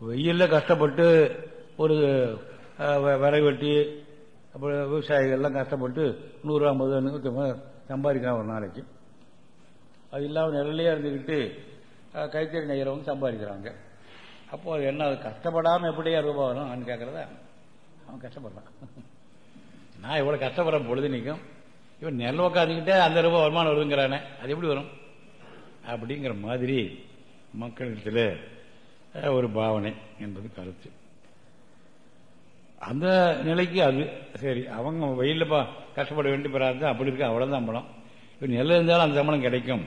வெயிலில் கஷ்டப்பட்டு ஒரு வ- விறகு வெட்டி அப்புறம் விவசாயிகள்லாம் கஷ்டப்பட்டு நூறு ஐம்பது நூற்றி சம்பாதிக்கிறான் ஒரு நாளைக்கு. அது இல்லாமல் நிழலையே இருந்துக்கிட்டு கைத்தறி நெய்கிறவங்க சம்பாதிக்கிறாங்க. அப்போ அது என்ன அது கஷ்டப்படாமல் எப்படியா ரூபாய் வரும்? அவன் கேட்குறதா அவன் கஷ்டப்படுறான். நான் எவ்வளோ கஷ்டப்படுறேன் பொழுது நிற்கும் இவன் நெல் உக்காந்துக்கிட்டே அந்த ரூபாய் வருமானம் வருதுங்கிறானே. அது எப்படி வரும்? அப்படிங்கிற மாதிரி மக்களிடத்தில் ஒரு பாவனை என்பது கருத்து. அந்த நிலைக்கு அது சரி அவங்க வெயிலில் கஷ்டப்பட வேண்டிய பெறாது அப்படி இருக்கு அவ்வளோதான் சம்பளம் இப்போ நெல் இருந்தாலும் அந்த சம்பளம் கிடைக்கும்.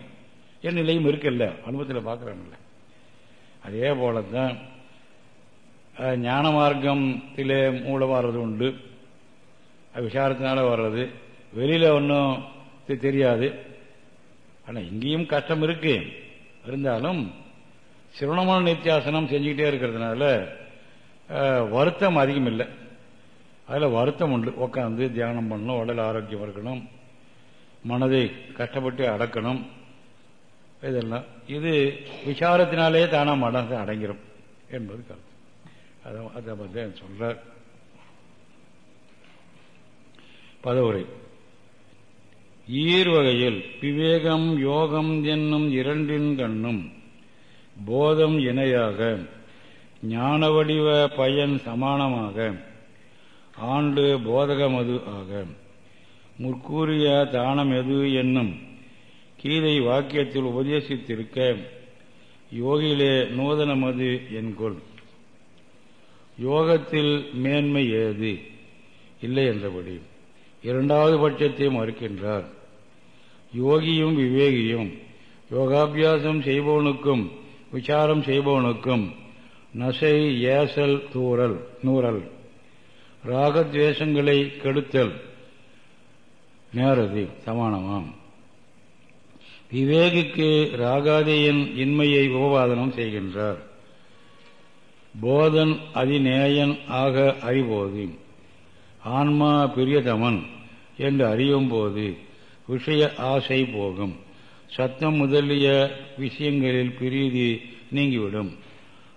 என் நிலையும் இருக்குல்ல அனுபவத்தில் பார்க்குறாங்கல்ல அதே போல தான் ஞான மார்க்கத்தில் மூலம் வர்றது உண்டு. விசாரத்தினால வர்றது. வெளியில் ஒன்றும் தெரியாது. ஆனால் இங்கேயும் கஷ்டம் இருக்கு. இருந்தாலும் சிரவணமான நித்தியாசனம் செஞ்சுக்கிட்டே இருக்கிறதுனால வருத்தம் அதிகம் இல்லை. அதில் வருத்தம் உண்டு. உட்காந்து தியானம் பண்ணணும் உடல் ஆரோக்கியம் இருக்கணும் மனதை கஷ்டப்பட்டு அடக்கணும் இதெல்லாம். இது விசாரத்தினாலே தானா மனசை அடங்கிடும் என்பது கருத்து. அதை அதை பற்றி சொல்றார். பதவுரை. ஈர் வகையில் விவேகம் யோகம் என்னும் இரண்டின் கண்ணும் போதம் இணையாக ஞான வடிவ பயன் சமானமாக ஆண்டு போதகமது ஆக. முற்கூறிய தானம் எது என்னும் கீதை வாக்கியத்தில் உபதேசித்திருக்க யோகிலே நூதனமது என்கொள். யோகத்தில் மேன்மை ஏது? இல்லை என்றபடி இரண்டாவது பட்சத்தை மறுக்கின்றார். யோகியும் விவேகியும் யோகாபியாசம் செய்பவனுக்கும் விசாரம் செய்பவனுக்கும் நசை ஏசல் தூறல் நூறல் ராகத்வேஷங்களை கெடுத்தல் நேரது சமானமாம். விவேகிக்கு ராகாதியின் இன்மையை உபவாதனம் செய்கின்றார். போதன் அதிநேயன் ஆக அறிபோது ஆன்மா பிரியதமன் என்று அறியும் போது விஷய ஆசை போகும். சத்தம் முதலிய விஷயங்களில் பிரீதி நீங்கிவிடும்.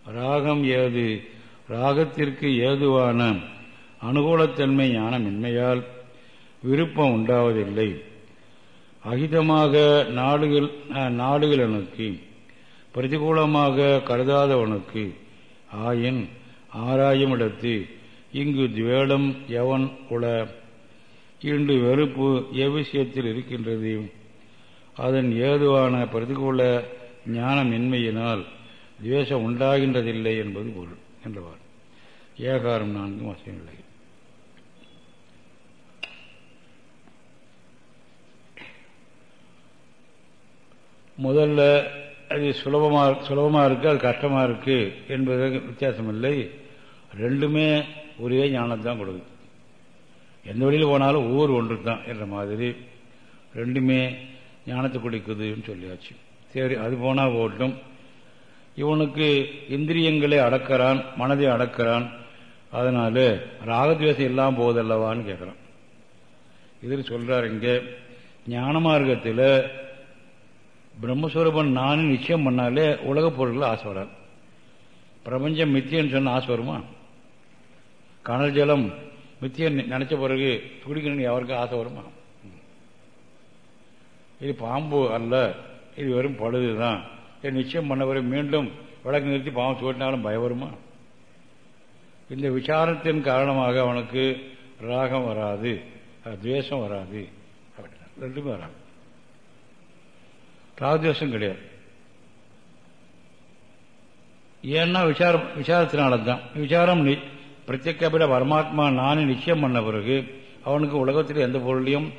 ராகம் ஏது? ராகத்திற்கு ஏதுவான அனுகூலத்தன்மை ஞானமின்மையால் விருப்பம் உண்டாவதில்லை. அகிதமாக நாடுகள் நாடுகளனுக்கு பிரதிகூலமாக கருதாதவனுக்கு ஆயின் ஆராயுமிடத்து இங்கு துவேடம் எவன் உள இன்று வெறுப்பு எவ்விஷயத்தில் இருக்கின்றது? அதன் ஏதுவான பிரதிகூல ஞானமின்மையினால் துவேஷம் உண்டாகின்றதில்லை என்பது பொருள் என்றவார் ஏகாரம் நான்கு வசனங்களை முதல்ல அது சுலபமாக சுலபமாக இருக்கு அது கஷ்டமாக இருக்கு என்பது வித்தியாசம் இல்லை ரெண்டுமே ஒரே ஞானத்தான் கொடுக்குது. எந்த வழியில் போனாலும் ஒவ்வொரு ஒன்று தான் என்ற மாதிரி ரெண்டுமே ஞானத்தை குடிக்குதுன்னு சொல்லியாச்சு. சரி அது போனால் ஓட்டும். இவனுக்கு இந்திரியங்களை அடக்கிறான் மனதை அடக்கிறான். அதனால ராகத்வேஷம் இல்லாமல் போகுதல்லவான்னு கேட்குறான் இதில் சொல்கிறார் இங்கே ஞான மார்க்கத்தில் பிரம்மஸ்வரூபன் நானும் நிச்சயம் பண்ணாலே உலக பொருட்கள் ஆசை வராது. பிரபஞ்சம் மித்தியன்னு சொன்ன ஆசை வருமா? கனல் ஜலம் மித்தியன் நினைச்ச பிறகு குடிக்கணும்னு யாருக்கும் ஆசை வருமா? இது பாம்பு அல்ல. இது வெறும் பழுதுதான். இது நிச்சயம் பண்ண பிறகு மீண்டும் விளக்கு நிறுத்தி பாம்பு சூட்டினாலும் பயம் வருமா? இந்த விசாரத்தின் காரணமாக அவனுக்கு ராகம் வராது. துவேஷம் வராது. ரெண்டுமே வராது. ராகுவேஷம் கிடையாது. ஏன்னா விசாரம் விசாரத்தினால தான் விசாரம் பிரத்யேகப்பட பரமாத்மா நானே நிச்சயம் பண்ண பிறகு அவனுக்கு உலகத்தில் எந்த பொருளையும்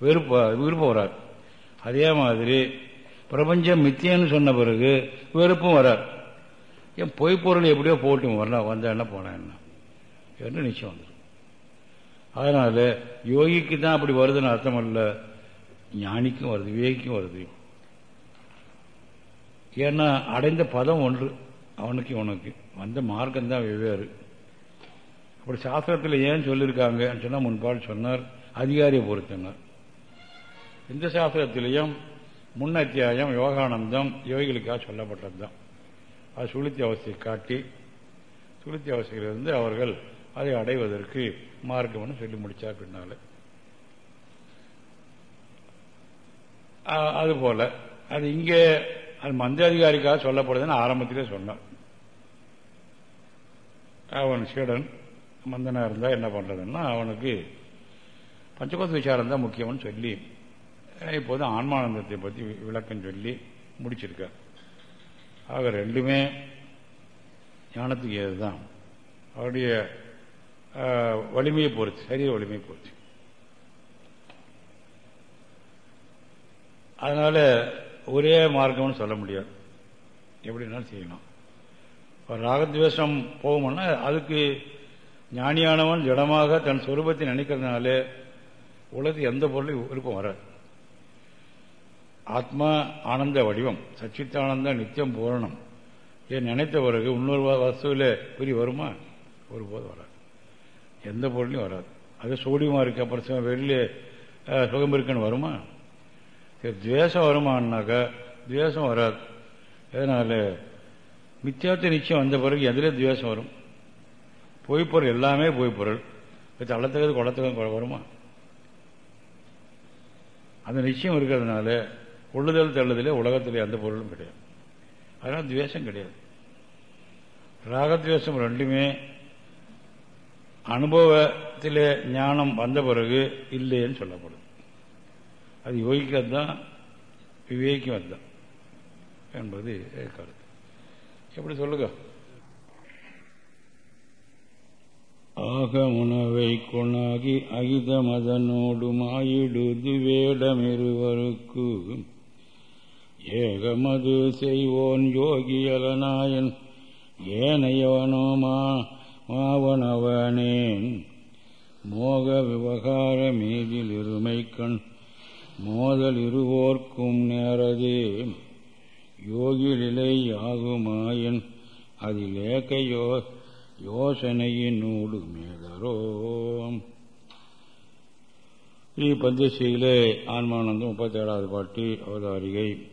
வெறுப்ப விருப்பம் வராது. அதே மாதிரி பிரபஞ்சம் மித்தியன்னு சொன்ன பிறகு வெறுப்பும் வராது. என் பொய் பொருள் எப்படியோ போட்டும் வரலாம் வந்த என்ன போன என்ன? என்று நிச்சயம் வந்துடும் அதனால யோகிக்கு தான் அப்படி வருதுன்னு அர்த்தம் அல்ல ஞானிக்கும் வருது விவேகிக்கும் வருது. ஏன்னா அடைந்த பதம் ஒன்று அவனுக்கு இவனுக்கு. வந்த மார்க்கம் தான் வெவ்வேறு. அப்படி சாஸ்திரத்தில் ஏன் சொல்லியிருக்காங்கன்னு சொன்னால் முன்பால் சொன்னார் அதிகாரியை பொறுத்தனர். இந்த சாஸ்திரத்திலையும் முன் அத்தியாயம் யோகானந்தம் யோகிகளுக்காக சொல்லப்பட்டது தான் அது சுளுத்தி அவஸ்தையை காட்டி சுளுத்தி அவசியிலிருந்து அவர்கள் அதை அடைவதற்கு மார்க்கம்னு சொல்லி முடிச்சார் பின்னால. அதுபோல அது இங்கே அது மந்த அதிகாரிக்காக சொல்லப்படுதுன்னு ஆரம்பத்திலே சொன்னான் அவன் சீடன் மந்தனா இருந்தா என்ன பண்றதுன்னா அவனுக்கு பஞ்சகோத்த விசாரம் தான் முக்கியம்னு சொல்லி இப்போது ஆன்மானந்தத்தை பற்றி விளக்கம் சொல்லி முடிச்சிருக்கார். ஆக ரெண்டுமே ஞானத்துக்கு ஏதுதான். அவருடைய வலிமையை பொறுத்து சரீர வலிமையை பொறுத்து. அதனால ஒரே மார்க்கம்னு சொல்ல முடியாது. எப்படினாலும் செய்யலாம். ராகத்வேஷம் போகும்னா அதுக்கு ஞானியானவன் ஜடமாக தன் சொரூபத்தை நினைக்கிறதுனால உலகத்துக்கு எந்த பொருளும் விருப்பம் வராது. ஆத்மா ஆனந்த வடிவம் சச்சித்தானந்த நித்தியம் பூரணம். ஏன் நினைத்த பிறகு இன்னொரு வஸ்துவில் புரி வருமா? ஒரு போது வராது. எந்த பொருளையும் வராது. அது சோடியமாக இருக்கு அப்புறம் வெளியில் சுகம் இருக்குன்னு வருமா? துவேஷம் வருமானாக்கா துவேஷம் வராது. அதனால மித்தியாத்த நிச்சயம் வந்த பிறகு எதிலே துவேஷம் வரும். பொய்ப்பொருள் எல்லாமே பொய்ப்பொருள் தள்ளத்தக்கது குளத்தக்கது வருமா? அந்த நிச்சயம் இருக்கிறதுனால கொள்ளுதல் தள்ளுதலே உலகத்தில் எந்த பொருளும் கிடையாது. அதனால் துவேஷம் கிடையாது. ராகத்வேஷம் ரெண்டுமே அனுபவத்திலே ஞானம் வந்த பிறகு இல்லைன்னு சொல்லப்படும். அது யோகிக்கிறது தான் விவேகம் அதுதான் என்பது கருத்து. எப்படி சொல்லுங்க? ஆக உணவை கொணாகி அகித மதனோடு மாயிடுது வேடமிருவருக்கு ஏகமது செய்வோன் யோகியலனாயன் ஏனையவனோ மாவனவனேன். மோக விவகார மீதில் இருமை கண் மோதல் இருவோர்க்கும் நேரதே. யோகிலிலை ஆகுமாயன் யோ யோசனையினூடு மேதரோம் ஸ்ரீ பந்தசையிலே ஆன்மானந்தம் முப்பத்தேழாவது பாட்டு அவதாரிகை.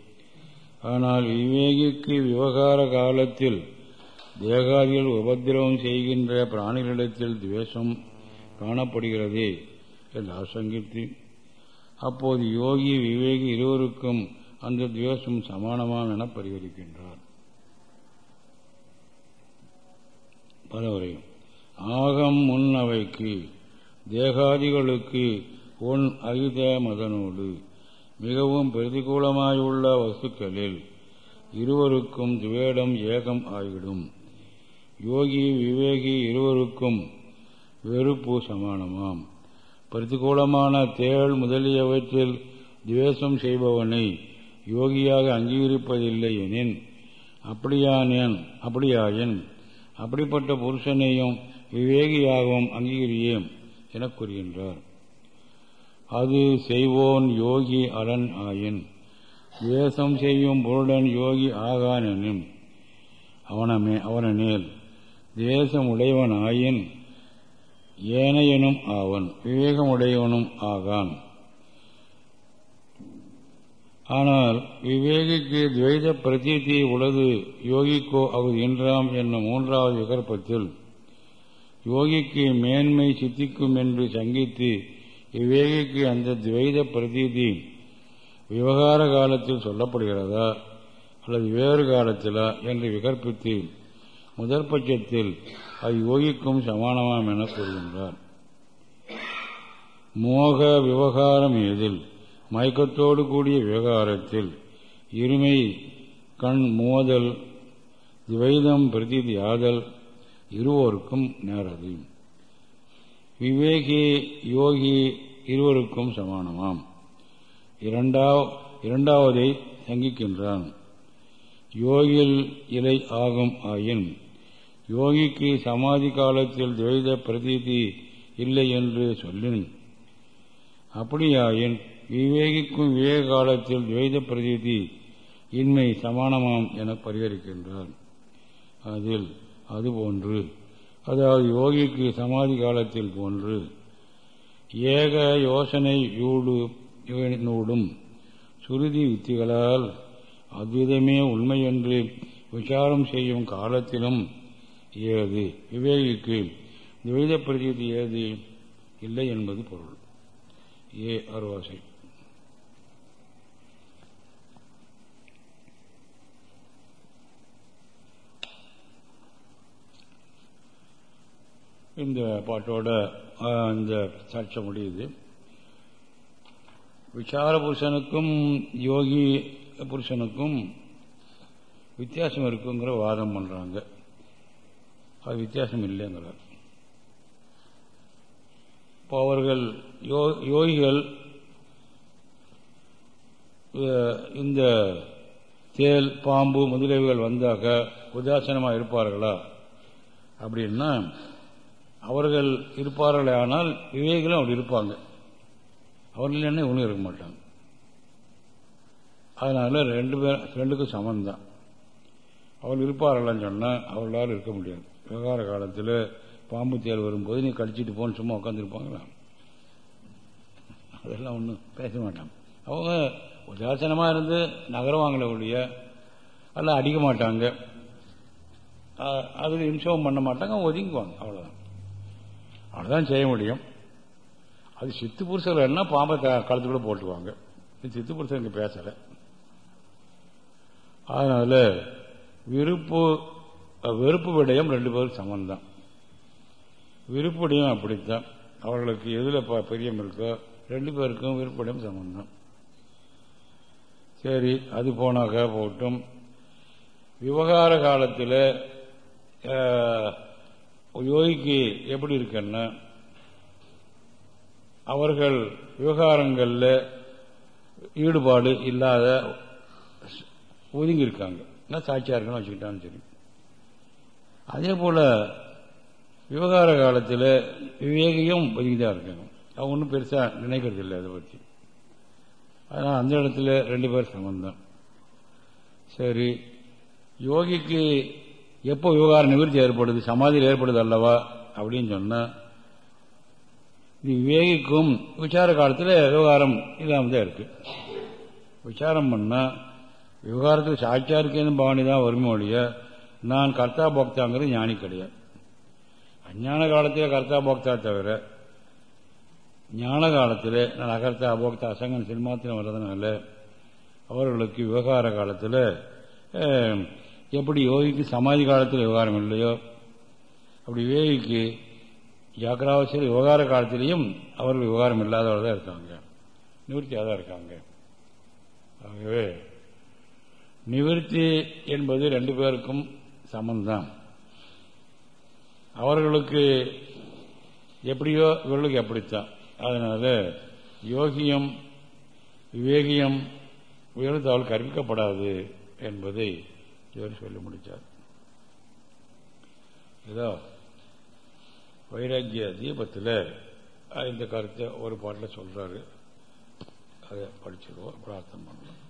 ஆனால் விவேகிக்கு விவகார காலத்தில் தேகாதிகள் உபத்திரவம் செய்கின்ற பிராணிகளிடத்தில் துவேஷம் காணப்படுகிறது என்று ஆசங்கித்து அப்போது யோகி விவேகி இருவருக்கும் அந்த துவேஷம் சமானமாம் என பரிகரிக்கின்றார். பலவரை ஆகம் முன் அவைக்கு தேகாதிகளுக்கு உன் அகித மதனோடு மிகவும் பிரதிகூலமாயுள்ள வஸ்துக்களில் இருவருக்கும் துவேடம் ஏகம் ஆகிடும் யோகி விவேகி இருவருக்கும் வெறுப்பு சமானமாம். பிரதிகூலமான தேள் முதலியவற்றில் துவேஷம் செய்பவனை யோகியாக அங்கீகரிப்பதில்லை எனின் அப்படியானேன் அப்படியாயின் அப்படிப்பட்ட புருஷனையும் விவேகியாகவும் அங்கீகரியேன் என கூறுகின்றார். அது செய்வோன் யோகி அலன் ஆயின். தேசம் செய்யும் பொருடன் யோகி ஆகானெனும் அவனமே அவனேல் தேசம் உடையவன் ஆயின் ஏனையனும் ஆவன் விவேகமுடையவனும் ஆகான். ஆனால் விவேகிக்கு துவைத பிரதீதி உளது யோகிக்கோ அது என்றாம் என்னும் மூன்றாவது விகற்பத்தில் யோகிக்கு மேன்மை சித்திக்கும் என்று சங்கித்து இவ்வேகைக்கு அந்த துவைத பிரதீதி விவகார காலத்தில் சொல்லப்படுகிறதா அல்லது வேறு காலத்திலா என்று விகற்பித்து முதற் பட்சத்தில் அது யோகிக்கும் சமானமாம் என கூறுகின்றார். மோக விவகாரம் எதில்? மயக்கத்தோடு கூடிய விவகாரத்தில் இருமை கண் மோதல் துவைதம் பிரதிதி ஆதல் இருவோருக்கும் நேரது விவேகி யோகி இருவருக்கும் சமானமாம். இரண்டாவதை சங்கிக்கின்றான் யோகில் இலை ஆகும் ஆயின் யோகிக்கு சமாதி காலத்தில் துவைத பிரதீதி இல்லை என்று சொல்லின். அப்படியாயின் விவேகிக்கும் விவேக காலத்தில் துவைத பிரதீதி இன்மை சமானமாம் என பரிகரிக்கின்றார் அதில் அதுபோன்று அதாவது யோகிக்கு சமாதி காலத்தில் போன்று ஏக யோசனை யூடு நூடும் சுருதி யுத்திகளால் அத்விதமே உண்மை என்று விசாரம் செய்யும் காலத்திலும் ஏது? விவேகிக்கு துவைத பிரதீதி ஏது? இல்லை என்பது பொருள். ஏ அருவாசை. இந்த பாட்டோட இந்த சாட்சம் முடியுது. விசார புருஷனுக்கும் யோகி புருஷனுக்கும் வித்தியாசம் இருக்குங்கிற வாதம் பண்ணுறாங்க அது வித்தியாசம் இல்லைங்கிறார். இப்போ அவர்கள் யோகிகள் இந்த தேல் பாம்பு முதலீவுகள் வந்தாக உதாசனமாக இருப்பார்களா? அப்படின்னா அவர்கள் இருப்பார்களே ஆனால் விவேகிகளும் அப்படி இருப்பாங்க. அவர்கள் என்ன ஒன்றும் இருக்க மாட்டாங்க. அதனால ரெண்டு பேர் ரெண்டுக்கும் சமந்தான் அவள் இருப்பார்கள்னு சொன்னால் அவர்களால் இருக்க முடியாது. விவகார காலத்தில் பாம்பு தேல் வரும்போது நீ கழிச்சிட்டு போன்னு சும்மா உட்காந்துருப்பாங்களா அதெல்லாம் ஒன்றும் பேச மாட்டாங்க. அவங்க உதாசனமாக இருந்து நகரவாங்களே ஒழிய அதெல்லாம் அடிக்க மாட்டாங்க. அதுக்கு இன்சோம் பண்ண மாட்டாங்க ஒதுங்குவாங்க அவ்வளோதான் அவ்வளோதான் செய்ய முடியும். அது சித்து புருஷர்கள் என்ன பாம்பை கழுத்துக்குள்ள போட்டுவாங்க சித்து புருஷன் இங்கே பேசலை. அதனால விருப்பு வெறுப்பு விடயம் ரெண்டு பேரும் சமந்தான் விருப்பு விடயம் அப்படித்தான். அவர்களுக்கு எதுல பெரியம் இருக்கோ ரெண்டு பேருக்கும் விருப்படையும் சம்பந்தம் சரி அது போனாக்க போட்டும் விவகார காலத்தில் யோகிக்கு எப்படி இருக்குன்னா அவர்கள் விவகாரங்களில் ஈடுபாடு இல்லாத ஒதுங்கி இருக்காங்க சாட்சியாக இருக்கணும் வச்சுக்கிட்டான்னு சரி. அதே போல விவகார காலத்தில் விவேகியும் ஒதுங்கிதான் இருக்காங்க. அவங்க ஒன்றும் பெருசா நினைக்கிறது இல்லை அதை பற்றி ஆனால் அந்த இடத்துல ரெண்டு பேர் சம்பந்தம் சரி யோகிக்கு எப்போ விவகார நிவர்த்தி ஏற்படுது சமாதியில் ஏற்படுது அல்லவா? அப்படின்னு சொன்னா இது விவேகிக்கும் விசார காலத்தில் விவகாரம் இல்லாமல் தான் இருக்கு. விசாரம் பண்ணா விவகாரத்தில் சாட்சியா இருக்கேன்னு பவானி தான் வருமே ஒழிய நான் கர்த்தா போக்தாங்கிறது ஞானி கிடையாது. அஞ்ஞான காலத்தில் கர்த்தா போக்தா தவிர ஞான காலத்தில் நான் அகர்த்தா போக்தா அசங்கன் சினிமாத்திரம் வர்றதுனால அவர்களுக்கு விவகார காலத்தில் எப்படி யோகிக்கு சமாதி காலத்தில் விவகாரம் இல்லையோ அப்படி விவேகிக்கு ஜாக்கிராவசியில் விவகார காலத்திலையும் அவர்கள் விவகாரம் இல்லாதவர்கள் தான் இருக்காங்க. நிவர்த்தியாக தான் இருக்காங்க. ஆகவே நிவர்த்தி என்பது ரெண்டு பேருக்கும் சமந்தான் அவர்களுக்கு எப்படியோ இவர்களுக்கு எப்படித்தான் அதனால யோகியம் விவேகியம் உயர்ந்தால் கற்பிக்கப்படாது என்பதை இவர் சொல்லி முடித்தார். இதோ வைராக்கிய தீபத்தில் இந்த கருத்தை ஒரு பாட்டில் சொல்றாரு. அதை படிச்சிருவோம் பிரார்த்தனை பண்ணலாம்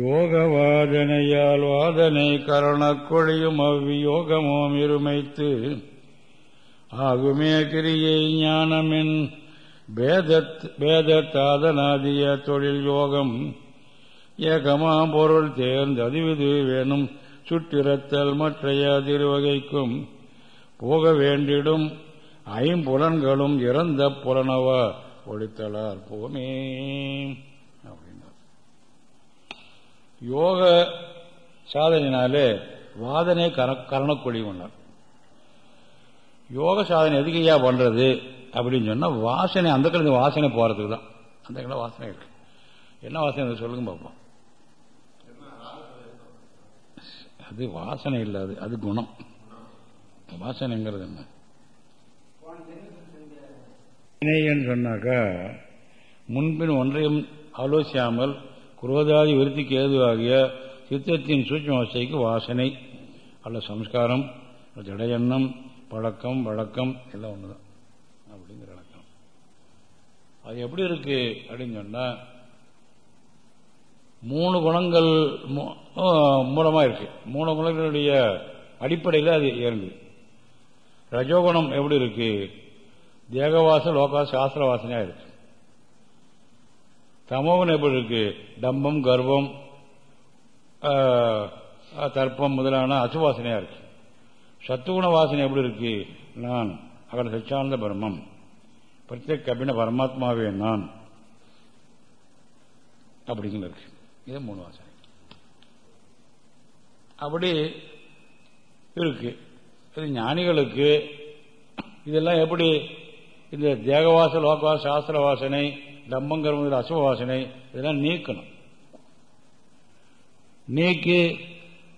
யோக வாதனையால் வாதனை கரணக்கொழியும் அவ்வியோகமோம் இருமைத்து ஆகுமே கிரியை ஞானமின் பேதத்தாதனாதிய தொழில் யோகம் ஏகமா பொருள் தேர்ந்து அதுவிது வேணும் சுற்றிறத்தல் மற்றைய திருவகைக்கும் போக வேண்டிடும் ஐம்புலன்களும் இறந்த புலனவ ஒழித்தலார் போமே. அப்படின்னார் யோக சாதனையினாலே வாதனை கரணக்கொழி பண்ணார் யோக சாதனை எதுக்கையா பண்றது அப்படின்னு சொன்னா வாசனை அந்த கிழமை வாசனை போறதுக்கு தான் அந்த கிழ வாசனை இருக்கு. என்ன வாசனை சொல்லுங்க பார்ப்போம் அது வாசனை இல்லாது அது குணம். வாசனைங்கிறது என்ன? வினைன்னு சொன்னாக்கா முன்பின் ஒன்றையும் ஆலோசியாமல் குரோதாதி விருத்திக்கு ஏதுவாகிய சித்தத்தின் சூட்சம அவஸ்தைக்கு வாசனை. அல்ல சம்ஸ்காரம் ஜடையெண்ணம் பழக்கம் வழக்கம் எல்லாம் ஒண்ணுதான். அப்படிங்கிற வழக்கம் அது எப்படி இருக்கு அப்படின்னு சொன்னா மூணு குணங்கள் மூலமா இருக்கு மூணு குணங்களுடைய அடிப்படையில் அது இயங்குது. ரஜோகுணம் எப்படி இருக்கு? தேகவாசம் லோகா சாஸ்திர வாசனையா இருக்கு. தமோகுணம் எப்படி இருக்கு? டம்பம் கர்வம் தர்ப்பம் முதலான அசுவாசனையா இருக்கு. சத்துகுண வாசனை எப்படி இருக்கு? நான் அகல சச்சானந்த பிரம்மம் பிரத்யேக கபின பரமாத்மாவே நான். அப்படிங்கிற இருக்கு. இது மூணு வாசனை. அப்படி இருக்கு. இது ஞானிகளுக்கு இதெல்லாம் எப்படி? இந்த தேகவாச லோகவாச சாஸ்திர வாசனை தம்பங்கர்ம அசுவ வாசனை இதெல்லாம் நீக்கணும். நீக்கி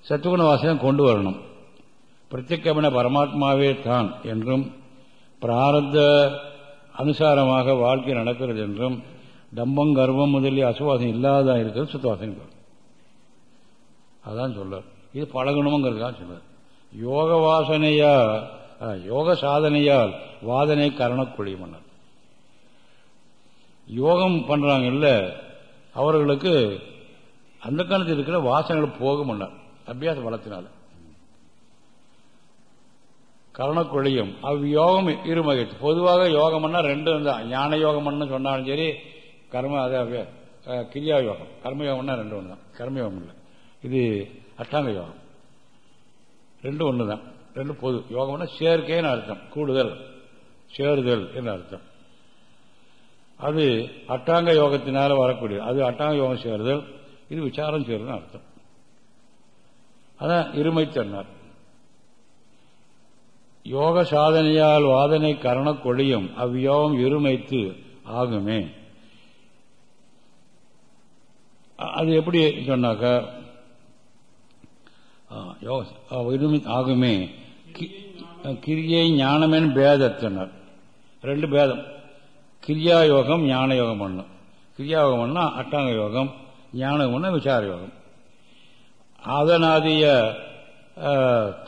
சத்துகுண வாசனை கொண்டு வரணும். பிரத்யக்கமன பரமாத்மாவே தான் என்றும் பிராரத்த அனுசாரமாக வாழ்க்கை நடக்கிறது என்றும் டம்பம் கர்வம் முதலிய அசுவாசம் இல்லாத இருக்கிறது சுத்தவாசனை அதான் சொல்றார். இது பழகணுங்கிறதுக்காக சொல்றார். யோக வாசனையா யோக சாதனையால் வாதனை கரணக்குழியும் யோகம் பண்றாங்கல்ல அவர்களுக்கு அந்த காலத்தில் இருக்கிற வாசனைகள் போகும் அபியாச பலத்தினால கரணக்குழியும் அவ்யோகம் இருமகிட்டு பொதுவாக யோகம்னா ரெண்டும் தான். ஞான யோகம்னு சொன்னாலும் சரி கர்ம அதாவது கிரியா யோகம். கர்மயோகம்னா ரெண்டு ஒன்று தான் கர்மயோகம் இல்லை. இது அஷ்டாங்க யோகம். ரெண்டும் ஒன்று தான் ரெண்டு பொது. யோகம்னா சேர்க்கைன்னு அர்த்தம். கூடுதல். சேருதல் என்று அர்த்தம். அது அட்டாங்க யோகத்தினால வரக்கூடிய அது அட்டாங்க யோகம் சேருதல் இது விசாரம் சேருதுன்னு அர்த்தம். அதான் இருமை சொன்னார் யோக சாதனையால் வாதனை கரண கொடியும் அவ்யோகம் இருமைத்து ஆகுமே. அது எப்படி சொன்னாக்க ஆகுமே. கிரியை ஞானமேன் பேதத்தினர் ரெண்டு பேதம். கிரியா யோகம் ஞான யோகம் பண்ணும் கிரியா யோகம் பண்ணா அட்டாங்க யோகம் ஞான யோகம்னா விசார யோகம் ஆதனாதிய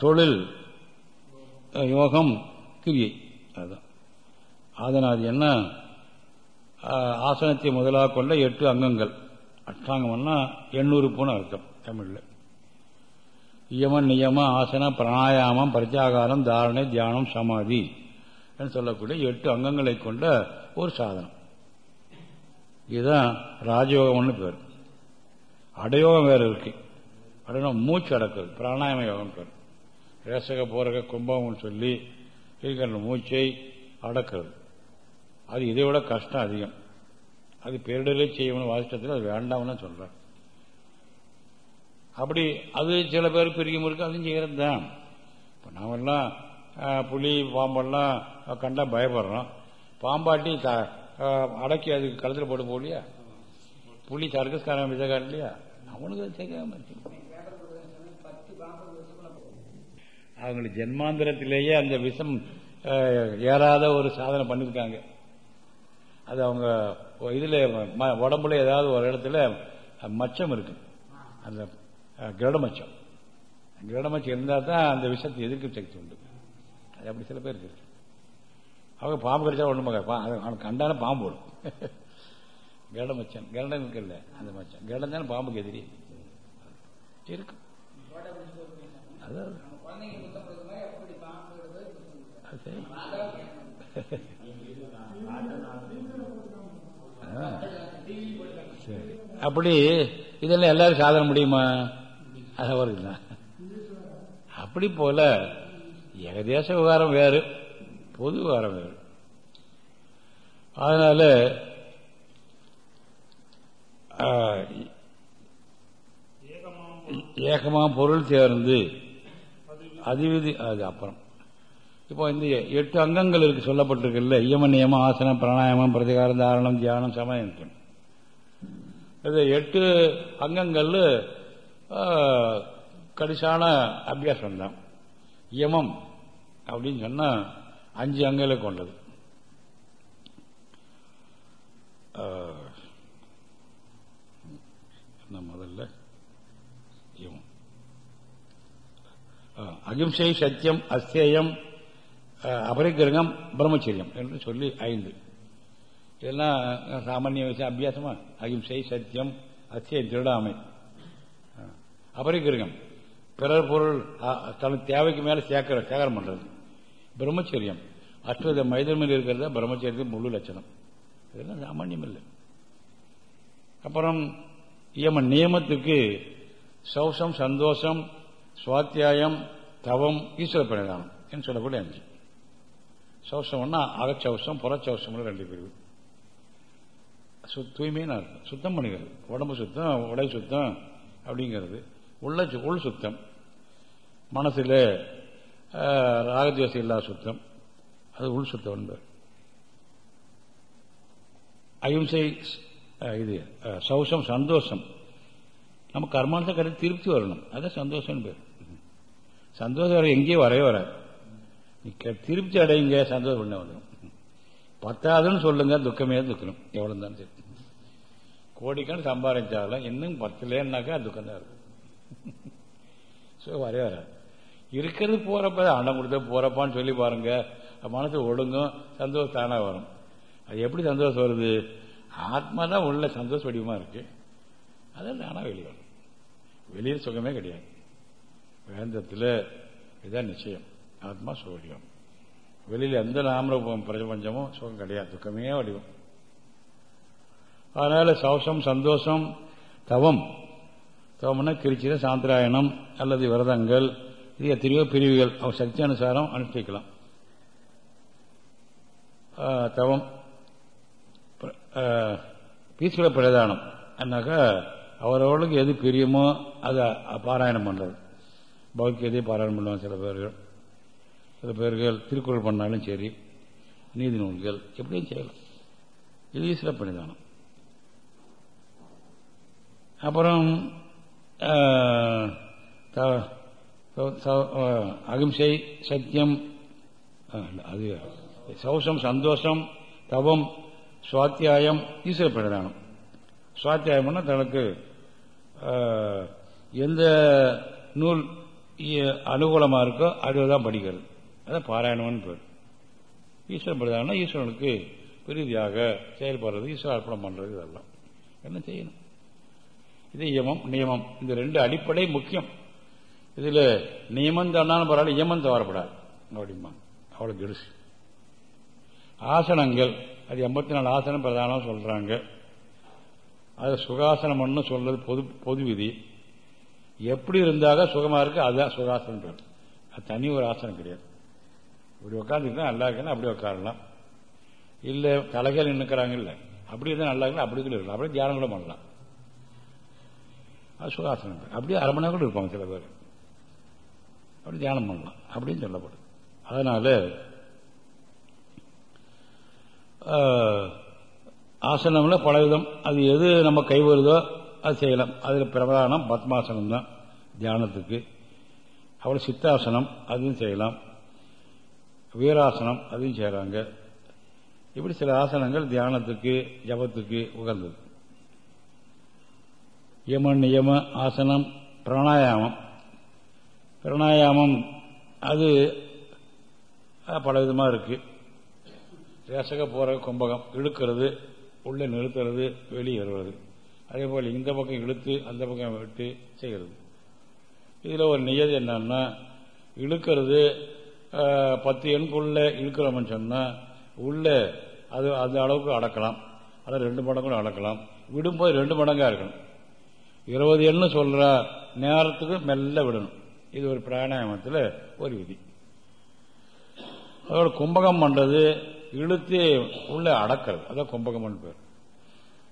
தொழில் யோகம் கிரியை. அதுதான் ஆதனாதி என்ன ஆசனத்தை முதலாக கொண்ட எட்டு அங்கங்கள். அஷ்டாங்கம்னா எண்ணூறுப்புன்னு அர்த்தம் தமிழில். இயமன் நியம ஆசன பிராணாயாமம் பிரத்யாகாரம் தாரணை தியானம் சமாதி என்று சொல்லக்கூடிய எட்டு அங்கங்களை கொண்ட ஒரு சாதனம். இதுதான் ராஜயோகம்னு பேர். அடயோகம் வேறு இருக்கு. அடயோகம் மூச்சு அடக்குது பிராணாயாம யோகம் பேர். ரேசக போரக கும்பம்னு சொல்லி இருக்கிற மூச்சை அடக்கிறது. அது இதை விட கஷ்டம் அதிகம். அது பேரிடலே செய்யணும் வாசிட்டத்தில் அது வேண்டாம்னு சொல்றேன். அப்படி அது சில பேர் பிரிக்கும் இருக்கு அதுவும் செய்கிறது தான் இப்போ நாமெல்லாம் புலி பாம்பெல்லாம் கண்டா பயப்படுறோம். பாம்பாட்டி அடக்கி அதுக்கு கழுத்தில் போட்டு போகலையா புலி சர்க்கஸ்காரன் விஜயகாரன் இல்லையா? அவனுக்கு செய்யாம அவங்களுக்கு ஜென்மாந்திரத்திலேயே அந்த விஷம் ஏறாத ஒரு சாதனை பண்ணியிருக்காங்க அது அவங்க இதுல உடம்புல ஏதாவது ஒரு இடத்துல மச்சம் இருக்கு. அந்த கிரடமச்சம் கிரடமச்சம் இருந்தால் தான் அந்த விஷத்தை எதிர்க்கும் சக்தி உண்டு. அது அப்படி சில பேருக்கு இருக்கு. அவங்க பாம்பு கடிச்சா ஒன்றுமா அவனுக்கு கண்டான பாம்பு போடும். கிரடமச்சம் கிரடம் இருக்குல்ல அந்த மச்சம். கிரடம் தானே பாம்புக்கு எதிரி. இருக்கு. அதாவது சரி. அப்படி இதெல்லாம் எல்லாரும் சாதன முடியுமா? அது அவருக்கு தான் அப்படி போல ஏகதேச விவகாரம் வேறு பொது விவகாரம் வேறு. அதனால ஏகமா பொருள் சேர்ந்து அதிவிதி அது அப்புறம். இப்போ இந்த எட்டு அங்கங்கள் இருக்கு சொல்லப்பட்டிருக்குல்ல இயம நியமம் ஆசனம் பிராணாயாமம் பிரதிகாரம் தாரணம் தியானம் சமயம் இது எட்டு அங்கங்கள் கடிசான அபியாசம் தான் இயமம் அப்படின்னு சொன்னா அஞ்சு அங்கங்களை கொண்டது. முதல்ல? யமம். அகிம்சை சத்தியம் அஸ்தேயம் அபரிக்கிரகம் பிரம்மச்சரியம் என்று சொல்லி ஐந்து. இதெல்லாம் சாமானிய விஷயம் அபியாசமா? அகிம்சை சத்தியம் அத்தியம் திருடாமை. அபரிக்கிரகம் பிறர் பொருள் தனது தேவைக்கு மேல சேகர சேகரம் பண்றது. பிரம்மச்சரியம். அஸ்வத மைதன்மையில் இருக்கிறத? பிரம்மச்சரியத்தின் முழு லட்சணம். இதெல்லாம் சாமானியம் இல்லை. அப்புறம் இயம நியமத்துக்கு சௌசம் சந்தோஷம் சுவாத்தியாயம் தவம் ஈஸ்வர பிரதானம் என்று சொல்லக்கூடிய அஞ்சு. சௌசம்னா அகச்சௌசம் புறச்சௌசம்னு ரெண்டு பிரிவு. சு தூய்மைன்னு அர்த்தம். சுத்தம் பண்ணுகிறது உடம்பு சுத்தம் உடை சுத்தம் அப்படிங்கிறது. உள்ள உள் சுத்தம். மனசில் ராகத்வேசம் இல்லாத சுத்தம். அது உள் சுத்தம் என்பது. அகிம்சை இது சௌசம் சந்தோஷம். நம்ம கர்மானத்தை கருத்து திருப்தி வரணும். அதான் சந்தோஷம் பேர். சந்தோஷம் வர எங்கேயும் வரவே வராது. திருப்தி அடையுங்க சந்தோஷம் பண்ண வந்துடும் பத்தாதுன்னு சொல்லுங்க துக்கமே துக்கணும். எவ்வளவு தான் சரி. கோடிக்கணக்கு சம்பாதிச்சாலும் இன்னும் பத்தலேன்னாக்கா துக்கம் தான் இருக்கும். ஸோ வரவே வராது. இருக்கிறது போறப்ப அண்ணன் கொடுத்த போறப்பான்னு சொல்லி பாருங்க. மனசு ஒடுங்கும் சந்தோஷம் தானா வரும். அது எப்படி சந்தோஷம் வருது? ஆத்மா தான் உள்ள சந்தோஷ வடிவமா இருக்கு. அதான் தானா வெளியே வரும். வெளியே சுகமே கிடையாது. வேந்தத்தில் இதுதான் நிச்சயம். ஆத்மா சுகவடிவம் வெளியில் எந்த நாமரூபம் பிரபஞ்சமும் சுகம் கிடையாது. துக்கமே வடிவம். அதனால சௌசம் சந்தோஷம் தவம். தவம்னா கிருச்சிர சாந்திராயணம் அல்லது விரதங்கள் இது எத்தனையோ பிரிவுகள். அவர் சக்தி அனுசாரம் அனுஷ்டிக்கலாம். தவம். பிர- பீஸ்வர பிரதானம். என்னாக்கா அவரவர்களுக்கு எது பிரியமோ அதை பாராயணம் பண்றது. பௌக்கியத்தை பாராயணம் பண்ணுவாங்க சில பேர்கள். சில பேர்கள் திருக்குறள் பண்ணாலும் சரி நீதி நூல்கள் எப்படியும் செய்யலாம். இது ஈஸ்வர பிரதானம் அப்புறம் த- அகிம்சை சத்தியம் அது சௌசம் சந்தோஷம் தவம் சுவாத்தியாயம் ஈஸ்வர பிரதானம் சுவாத்தியாயம்னா தனக்கு எந்த நூல் அனுகூலமாக இருக்கோ அதுதான் படிக்கிறது. அதான் பாராயணம்னு பேர். ஈஸ்வரன் பிரதானம் ஈஸ்வரனுக்கு பிரீதியாக செயல்படுறது ஈஸ்வர அர்ப்பணம் பண்ணுறது இதெல்லாம். என்ன செய்யணும்? இது இயமம் நியமம். இந்த ரெண்டு அடிப்படை முக்கியம். இதில் நியமம் தானாலும் பரவாயில்ல இயமம் தவறப்படாது. அப்படிமா அவ்வளோ கெடுசு ஆசனங்கள் அது எண்பத்தி நாலு ஆசனம் பிரதானம் சொல்கிறாங்க அது சுகாசனம்னு சொல்றது பொது பொது விதி. எப்படி இருந்தாக சுகமாக இருக்கு அதுதான் சுகாசனம் பேர். அது தனி ஒரு ஆசனம் கிடையாது. இப்படி உட்காந்துக்கிட்டா நல்லா இருக்குன்னா அப்படி உட்காரலாம் இல்ல தலைகள் நின்னுக்கிறாங்க இல்ல அப்படி இருந்தால் நல்லா இருக்குன்னா அப்படி கூட இருக்கலாம். அப்படியே தியானம் கூட பண்ணலாம். அது சுகாசனம். அப்படியே அரை மணி நேரம் கூட இருப்பாங்க சில பேர். அப்படி தியானம் பண்ணலாம். அப்படின்னு சொல்லப்படும். அதனால ஆஹ், ஆசனம்ல பல விதம். அது எது நம்ம கை வருதோ அது செய்யலாம். அதில் பிரதானம் பத்மாசனம் தான் தியானத்துக்கு. அவ்வளோ சித்தாசனம் அதுவும் செய்யலாம். வீராசனம் அதையும் செய்கிறாங்க இப்படி சில ஆசனங்கள் தியானத்துக்கு ஜபத்துக்கு உகந்தது. யம நியம ஆசனம் பிராணாயாமம். பிராணாயாமம் அது பல விதமாக இருக்கு. ரேசக போகிற கும்பகம் இழுக்கிறது உள்ளே நிறுத்துறது வெளியே வருவது. அதே போல் இந்த பக்கம் இழுத்து அந்த பக்கம் விட்டு செய்கிறது. இதில் ஒரு நியதி என்னன்னா இழுக்கிறது பத்து எண்குள்ள இழுக்கிறோம்னு சொன்னால் உள்ள அது அந்த அளவுக்கு அடக்கலாம் அதை ரெண்டு மடங்கு அடக்கலாம் விடும்போது ரெண்டு மடங்கா இருக்கணும். இருபது எண்ணு சொல்ற நேரத்துக்கு மெல்ல விடணும். இது ஒரு பிராணாயாமத்தில் ஒரு விதி. அதோட கும்பகம் பண்ணுறது இழுத்து உள்ளே அடக்கிறது. அதான் கும்பகம்னு பேர்.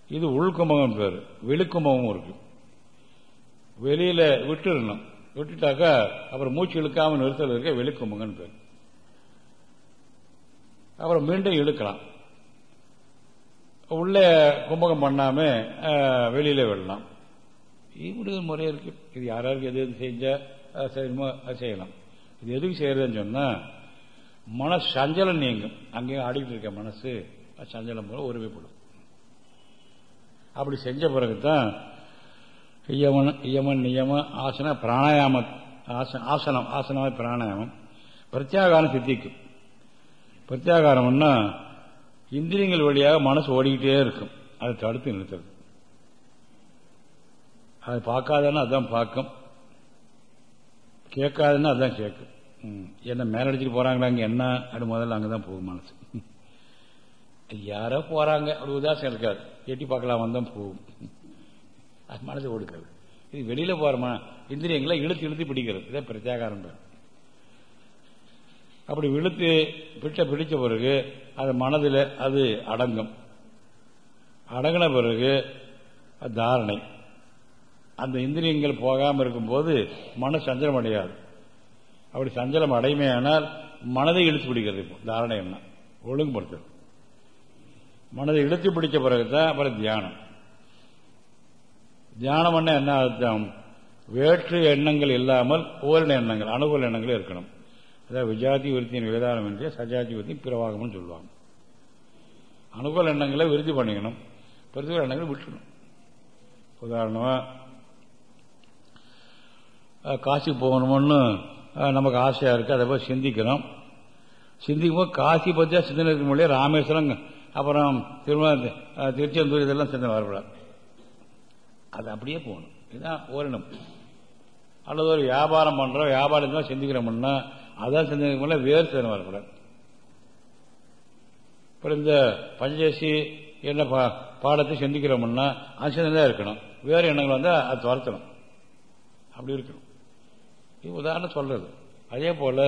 இது உள்கும்பகம் பேர். வெளிக்கும்பகமும் இருக்கு. வெளியில விட்டுடணும் விட்டுட்டாக்கா அப்புறம் மூச்சு இழுக்காமல் நிறுத்தல் இருக்க வெளிக்குமுங்கன்னு பேர். அப்புறம் மீண்டும் இழுக்கலாம். உள்ள கும்பகம் பண்ணாம வெளியில விடலாம். இப்படி ஒரு முறை இருக்கு. இது யாராருக்கு எது எது செஞ்சா செய்யணுமோ அது செய்யலாம். இது எதுக்கு செய்யறதுன்னு சொன்னா மன சஞ்சலம் நீங்கும். அங்கேயும் ஆடிக்கிட்டு இருக்க மனசு சஞ்சலம் போல ஒருமைப்படும் அப்படி செஞ்ச பிறகுதான் யமன் யமன் நியம ஆசன பிராணாயாம ஆசனம் ஆசனமா பிராணாயாமம். பிரத்யாகாரம் சித்திக்கும். பிரத்யாகாரம்னா இந்திரியங்கள் வழியாக மனசு ஓடிக்கிட்டே இருக்கும். அதை தடுத்து நிறுத்துறது. அது பார்க்காதன்னா அதுதான் பார்க்கும். கேட்காதுன்னா அதுதான் கேட்கும். ம். என்ன மேலடிச்சுட்டு போறாங்களா அங்கே என்ன? அப்படி முதல்ல அங்கதான் போகும் மனசு. யாரோ போறாங்க அப்படி உதாசம் இருக்காது. எட்டி பார்க்கலாம் வந்தா போகும். அது மனசு ஓடுகிறது இது வெளியில போறோமா? இந்திரியங்களை இழுத்து இழுத்து பிடிக்கிறது. இதே பிரத்யாகாரம் அப்படி இழுத்து பிட்ட பிடிச்ச பிறகு அது மனதில் அது அடங்கும். அடங்கின பிறகு தாரணை. அந்த இந்திரியங்கள் போகாமல் இருக்கும்போது மன சஞ்சலம் அடையாது. அப்படி சஞ்சலம் அடைமையானால் மனதை இழுத்து பிடிக்கிறது இப்போ. தாரணை என்ன? ஒழுங்குபடுத்துறது. மனதை இழுத்து பிடிச்ச பிறகுதான் அப்புறம் தியானம். தியானம் என்ன என்ன அர்த்தம்? வேற்று எண்ணங்கள் இல்லாமல் ஓரின எண்ணங்கள் அனுகூல எண்ணங்கள் இருக்கணும். அதாவது விஜாதி விருத்தியின் விதானம் என்று சஜாதி விருத்தி பிறவாகம்னு சொல்லுவாங்க. அனுகூல எண்ணங்களை விருத்தி பண்ணிக்கணும். பிரதிகூல எண்ணங்களை விட்டுணும் உதாரணமாக காசி போகணும்னு நமக்கு ஆசையாக இருக்குது அதை போய் சிந்திக்கிறோம் சிந்திக்கும் போது காசி பற்றியா சிந்தனை இருக்க முடியாது ராமேஸ்வரம் அப்புறம் திரும்ப திருச்செந்தூர் இதெல்லாம் சிந்தனை வரப்படாது அது அப்படியே போகணும். இதுதான் ஓரினம் அல்லது ஒரு வியாபாரம் பண்ணுறோம் வியாபாரம் தான் சிந்திக்கிறோம்னா அதான் சிந்திக்க வேறு சிந்தனை வரக்கூடாது. அப்புறம் இந்த பஞ்சேசி என்ன பா பாடத்தை சிந்திக்கிறோம்னா அது சிந்தனை தான் இருக்கணும். வேறு எண்ணங்கள் வந்தால் அது துரத்தணும். அப்படி இருக்கணும். இது உதாரணம் சொல்றது. அதே போல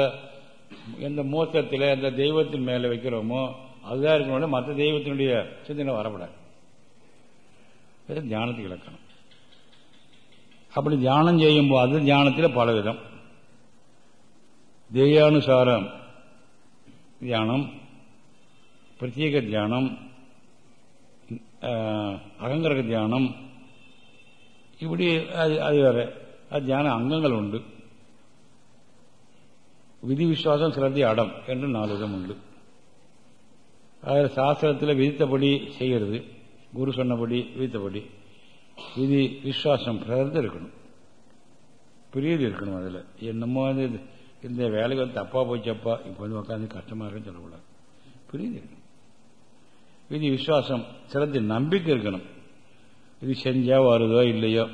எந்த மூத்தத்தில் எந்த தெய்வத்தின் மேலே வைக்கிறோமோ அதுதான் இருக்கணும் மற்ற தெய்வத்தினுடைய சிந்தனை வரப்படாது தியானத்துக்கு இலக்கணம். அப்படி தியானம் செய்யும் போது தியானத்தில் பல விதம் தெய்யானுசாரம் தியானம் பிரத்யேக தியானம் அகங்கரக தியானம் இப்படி அது அது வேற. அது தியான அங்கங்கள் உண்டு. விதி விசுவாசம் சிறந்தி அடம் என்று நாலு விதம் உண்டு. அதில் சாஸ்திரத்தில் விதித்தபடி செய்கிறது. குரு சொன்னபடி விதித்தபடி. இது விசுவாசம் பிறந்து இருக்கணும். புரியுது இருக்கணும் அதில். என்னமோ வந்து இந்த வேலைக்கு வந்து தப்பா போச்சப்பா இப்போ வந்து உட்காந்து கஷ்டமா இருக்குன்னு சொல்லக்கூடாது. புரியுது இருக்கணும். இது விசுவாசம் சிறந்த நம்பிக்கை இருக்கணும். இது செஞ்சா வருதோ இல்லையோ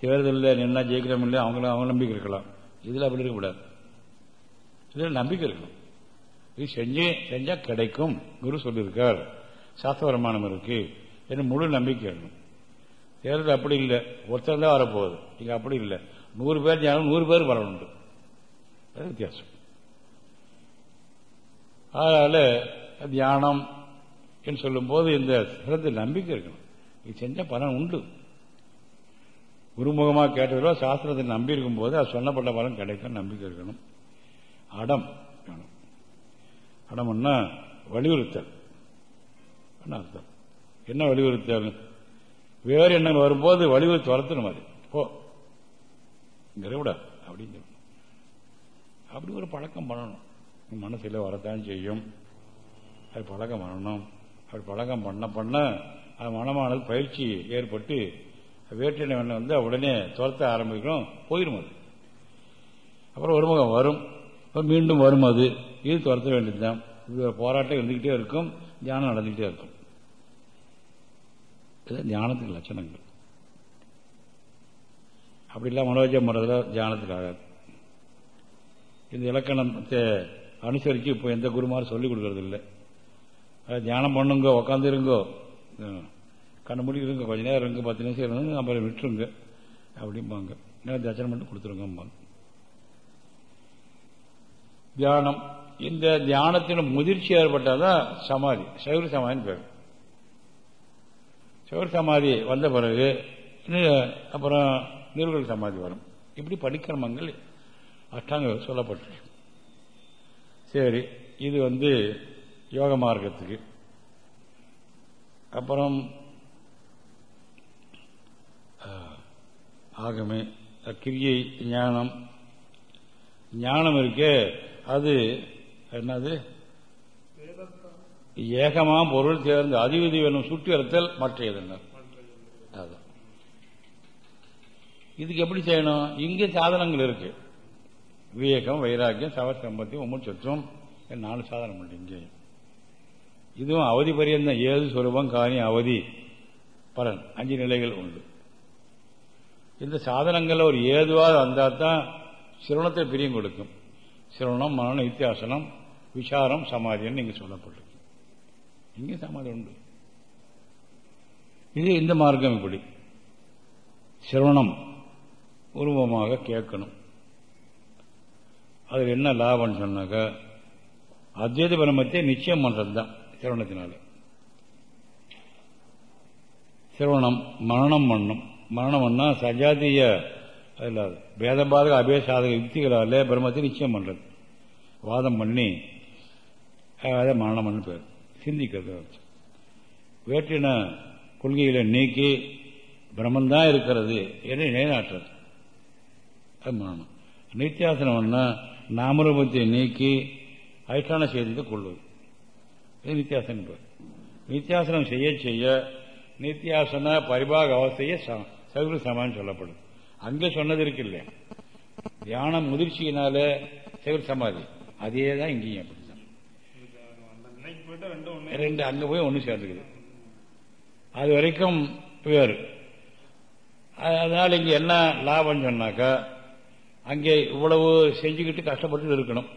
தேர்தலில் நின்னா ஜெயிக்கிறோம் இல்லையோ அவங்களும் அவங்க நம்பிக்கை இருக்கலாம். இதில் அப்படி இருக்கக்கூடாது. இதில் நம்பிக்கை இருக்கணும். இது செஞ்சு செஞ்சா கிடைக்கும். குரு சொல்லியிருக்கார். சாஸ்திர வருமானம் இருக்கு. என்று முழு நம்பிக்கை இருக்கணும். தேர்தல் அப்படி இல்லை. ஒருத்தர் தான் வரப்போகுது. நீங்க அப்படி இல்லை. நூறு பேர் தியானம் நூறு பேர் வரணுண்டு அது வித்தியாசம். அதனால தியானம் என்று சொல்லும்போது இந்த சிறந்த நம்பிக்கை இருக்கணும். இது செஞ்ச பலன் உண்டு. குருமுகமாக கேட்டதோ சாஸ்திரத்தை நம்பி இருக்கும் போது அது சொன்னப்பட்ட பலன் கிடைக்கும் நம்பிக்கை இருக்கணும். அடம் வேணும். அடம்னா வலியுறுத்தல். அர்த்தம்? என்ன வலியுறுத்தல்? வேறு எண்ணங்கள் வரும்போது வலிவு துரத்தணும் அது. போ. விட அப்படின்னு அப்படி ஒரு பழக்கம் பண்ணணும். மனசில் வரத்தான் செய்யும். அது பழக்கம் பண்ணணும். அப்படி பழக்கம் பண்ண பண்ண அது மனமானது பயிற்சி ஏற்பட்டு வேற்றின எண்ணம் வந்து உடனே துரத்த ஆரம்பிக்கிறோம் போயிடும் அது. அப்புறம் ஒரு முகம் வரும். மீண்டும் வரும் அது. இது துரத்த வேண்டியதுதான். இது போராட்டம் இருந்துகிட்டே இருக்கும். தியானம் நடந்துகிட்டே இருக்கும். இது தியானத்துக்கு லட்சணங்கள். அப்படி இல்லாம மனோஜ முறையில் தியானத்துக்கு ஆகாது இந்த இலக்கணத்தை அனுசரித்து இப்போ எந்த குருமாரும் சொல்லிக் கொடுக்கறது இல்லை தியானம் பண்ணுங்க உக்காந்துருங்கோ. கண்ணு மூடி இருங்க கொஞ்ச நேரம் இருங்க பத்து நிமிஷம் இருங்க அப்புறம் விட்டுருங்க. அப்படிம்பாங்க. ஏன்னா தச்சனம் மட்டும் கொடுத்துருங்க தியானம். இந்த தியானத்தின் முதிர்ச்சி ஏற்பட்டால் தான் சமாதி சைவ சமாதின்னு பேர். சுவர் சமாதி வந்த பிறகு அப்புறம் நிறுவல் சமாதி வரும். இப்படி படிக்கிரமங்கள் அஷ்டாங்க சொல்லப்பட்டு சரி இது வந்து யோக மார்க்கத்துக்கு. அப்புறம் ஆகமே கிரியை ஞானம். ஞானம் இருக்கே அது என்னது? ஏகமா பொருள் சேர்ந்து அதிவிதி வேணும் சுற்றி மற்ற மற்றது இதுக்கு எப்படி செய்யணும்? இங்கே சாதனங்கள் இருக்கு. விவேகம் வைராக்கியம் சவ சம்பத்தி உம்மன் சுற்றம் நாலு சாதனம் உண்டு இங்கே. இதுவும் அவதி பரியந்தம். ஏது சுரூபம் காணி அவதி பலன். அஞ்சு நிலைகள் உண்டு. இந்த சாதனங்கள் ஒரு ஏதுவாக வந்தால் தான் சிரவணத்தை பிரியம் கொடுக்கும். சிரவணம் மரண வித்தியாசனம் விசாரம் சமாதின்னு இங்கே சொல்லப்பட்டிருக்கு இங்கே சமாதி உண்டு. இது இந்த மார்க்கம் இப்படி. சிரவணம் உருவமாக கேட்கணும். அதில் என்ன லாபம்னு சொன்னாக்கா அத்வைத பிரம்மத்தை நிச்சயம் பண்றதுதான் சிரவணத்தினால. சிரவணம் மரணம் பண்ணும். மரணம் பண்ணா சஜாத்திய இல்லாது வேதபாதக அபேசாதக யுக்திகளால பிரம்மத்தை நிச்சயம் பண்றது. வாதம் பண்ணி அதை மரணம் பண்ணு பேர். சிந்திக்கிறது. வேற்றின கொள்கைகளை நீக்கி பிரம்மந்தான் இருக்கிறது என்று நிலைநாட்டுறது. அது நித்தியாசனம்னா நாமரூபத்தை நீக்கி அதிஷ்டான செய்திக்கு கொள்வது. இது நித்தியாசனம் பேர் நித்தியாசனம் செய்ய செய்ய நித்தியாசன பரிபாக அவஸ்தையை சகுரு சமான்னு சொல்லப்படும். அங்கே சொன்னது இருக்கு இல்லையா? தியானம் முதிர்ச்சியினால சகுரு சமாதி. அதே தான் இங்கேயும் ரெண்டு அங்க போய் ஒன்று சேர்ந்துக்குது. அது வரைக்கும் வேறு அதனால இங்க என்ன லாபம் சொன்னாக்கா அங்கே இவ்வளவு செஞ்சுக்கிட்டு கஷ்டப்பட்டு இருக்கணும்.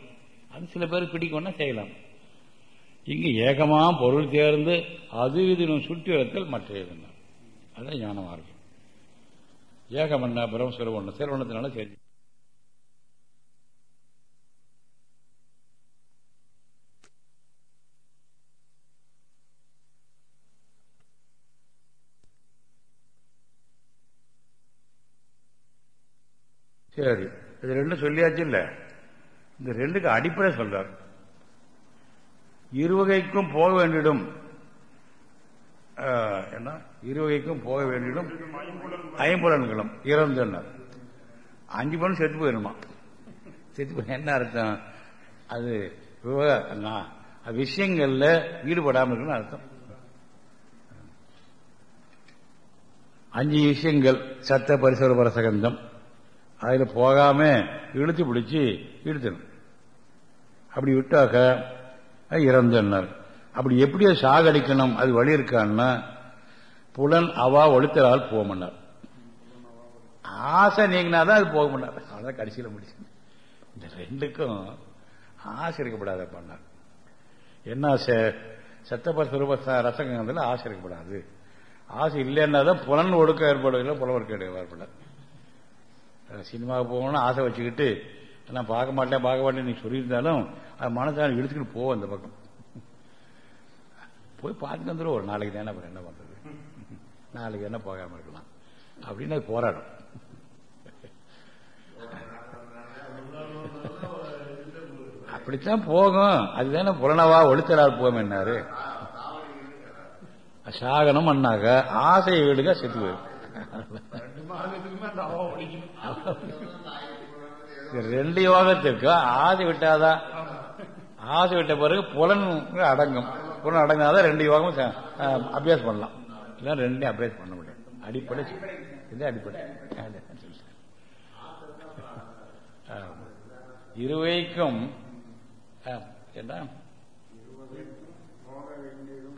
அது சில பேர் பிடிக்கும்னா செய்யலாம். இங்க ஏகமா பொருள் தேர்ந்து அது இது சுற்றி வரத்தில் மற்ற எதுனா அதுதான் ஞானமா இருக்கும் ஏகம் என்ன பிரம்மஸ்வரம் ஒண்ணு. சிரவணத்தினால சரி சரி. இது ரெண்டும் சொல்லியாச்சு இல்ல. இந்த ரெண்டுக்கு அடிப்படை சொல்றார். இருவகைக்கும் போக வேண்டிடும். என்ன? இருவகைக்கும் போக வேண்டிடும். ஐம்புலன்களும். இறந்தனர் அஞ்சு பலன் செத்து போயிருமா செத்து போய் என்ன அர்த்தம்? அது விஷயங்கள்ல ஈடுபடாமல் இருக்கணும் அர்த்தம். அஞ்சு விஷயங்கள் சத்த பரிசுர பரசகந்தம். அதுல போகாம இழுத்து பிடிச்சி இழுத்தணும் அப்படி விட்டாக்க இறந்தனர் அப்படி எப்படி சாகடிக்கணும் அது வழி இருக்கான்னா புலன் அவா ஒழுத்தலால் போக மாட்டார். ஆசை நீங்கினாதான் அது போக மாட்டார். அதான் கடைசியில் முடிச்சு இந்த ரெண்டுக்கும் ஆசை இருக்கப்படாத பண்ணார். என்ன ஆசை? சத்தப்ப சுரூப ரசகங்கள் ஆசை இருக்கப்படாது. ஆசை இல்லைன்னா தான் புலன் ஒடுக்க ஏற்படவில்லை புலவர்க்கு ஏற்படாது. சினிமாவுக்கு போகணும்னு ஆசை வச்சுக்கிட்டு நான் பார்க்க மாட்டேன் பார்க்க மாட்டேன் நீ சொல்லியிருந்தாலும் அது மனசான இழுத்துக்கிட்டு போவோம் அந்த பக்கம். போய் பார்த்துட்டு வந்துடும் ஒரு நாளைக்கு தானே அப்புறம் என்ன பண்ணுறது நாளைக்கு என்ன போகாம இருக்கலாம். அப்படின்னு அது போராடும் அப்படித்தான் போகும். அதுதானே புலனவா ஒளித்தலால் போகும் என்னாரு? சாகனம் பண்ணாக்க ஆசையை விடுங்க செத்து போயிடும் ரெண்டு யோகத்திற்கும் ஆதி விட்டாதான் ஆதி விட்ட பிறகு புலன் அடங்கும். புலன் அடங்காதான் ரெண்டு யோகமும் அபியாசம் பண்ணலாம். இல்லை ரெண்டையும் அபியாசம் பண்ண முடியாது. அடிப்படை இது அடிப்படை. இருவைக்கும் என்ன?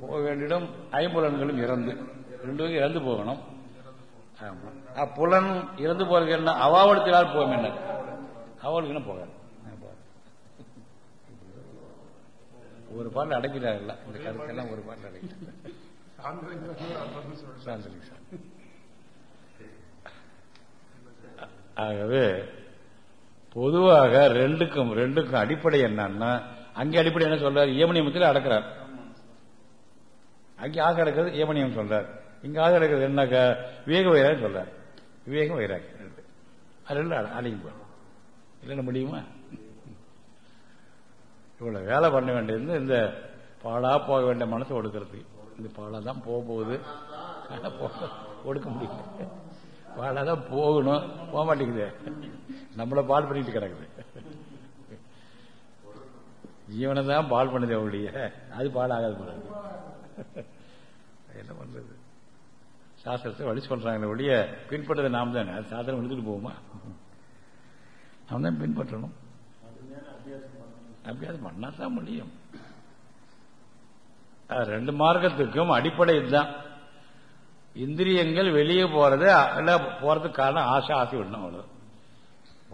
போக வேண்டிடம் ஐம்புலன்களும் இறந்து. ரெண்டு வகை இறந்து போகணும். புலன் இறந்து போறது என்ன? அவாவளத்தினால் போகும் என்ன? அவளுக்கு போகாது ஒரு பாட்டில் அடக்கிறாங்கல்ல இந்த கருத்தெல்லாம் ஒரு பாட்டில் அடக்கிறாங்க ஆகவே பொதுவாக ரெண்டுக்கும் ரெண்டுக்கும் அடிப்படை என்னன்னா அங்கே அடிப்படை என்ன சொல்றார்? ஏமனியமத்தில் அடக்கிறார். அங்கே ஆக அடக்கிறது ஏமனியம் சொல்றார். இங்க ஆக அடக்கிறது என்னக்கா? விவேக வைராக சொல்றார். விவேகம் வைராக. ரெண்டு. அது ரெண்டு அடங்கி இல்லைன்னு முடியுமா? இவ்வளவு வேலை பண்ண வேண்டியது இந்த பாலா போக வேண்டிய மனசை ஒடுக்கிறதுக்கு இந்த பாலா தான் போக போகுது. ஒடுக்க முடியல. பாலா தான் போகணும். போக மாட்டேங்குது. நம்மளை பால் பண்ணிட்டு கிடக்குது. ஜீவனை தான் பால் பண்ணுது அவளுடைய அது பால் ஆகாது போல என்ன பண்றது? சாஸ்திரத்தை வழி சொல்றாங்களே ஒழிய பின்பற்றது நாம் தானே. அது சாஸ்திரம் எடுத்துட்டு போகுமா? அவன் தான் பின்பற்றணும். அபியாசம் பண்ணா தான் முடியும். ரெண்டு மார்க்கத்துக்கும் அடிப்படை இதுதான். இந்திரியங்கள் வெளியே போறது போறதுக்கு காரணம் ஆசை ஆசை விடணும் அவ்வளவு.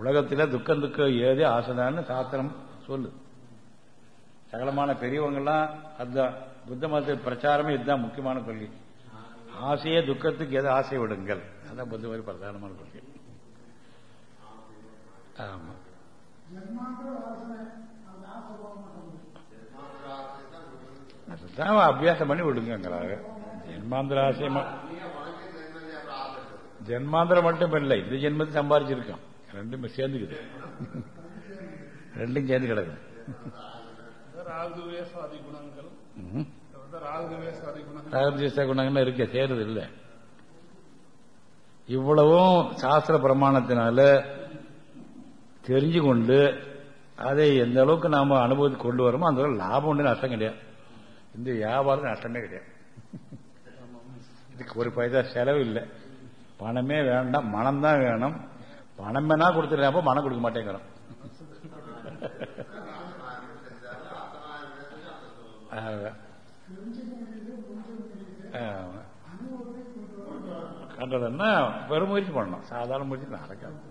உலகத்தில் துக்கம் துக்கம் ஏது ஆசைதான்னு சாஸ்திரம் சொல்லு சகலமான பெரியவங்கெல்லாம் அதுதான். புத்த மத பிரச்சாரமே இதுதான் முக்கியமான கொள்கை. ஆசையே துக்கத்துக்கு எது ஆசை விடுங்கள் அதான் புத்த மாதிரி பிரதானமான கொள்கை. ஆமா. அதான் அபியாசம் பண்ணி விடுங்கிறாங்க ஜென்மாந்திர ஆசையமா ஜென்மாந்திரம் மட்டும் இல்லை இந்த ஜென்மத்தை சம்பாரிச்சிருக்கோம் ரெண்டுமே சேர்ந்துக்குது. ரெண்டும் சேர்ந்து கிடக்கும் ராகுவேசாதி குணங்கள். ராகுவேசாதி குணங்கள் இருக்க சேருது இல்லை. இவ்வளவும் சாஸ்திர பிரமாணத்தினால தெரிஞ்சு கொண்டு அதை எந்த அளவுக்கு நாம அனுபவத்துக்கு கொண்டு வரோமோ அந்த அளவுக்கு லாபம் ஒன்று நஷ்டம் கிடையாது. இந்த வியாபாரம் நஷ்டமே கிடையாது. இதுக்கு ஒரு பைசா செலவு இல்லை. பணமே வேண்டாம் மனம் தான் வேணும். பணம் வேணா கொடுத்துருப்ப மனம் கொடுக்க மாட்டேங்கிறோம். கண்டதுன்னா பெரும் முயற்சி பண்ணணும். சாதாரண முயற்சி நடக்காது.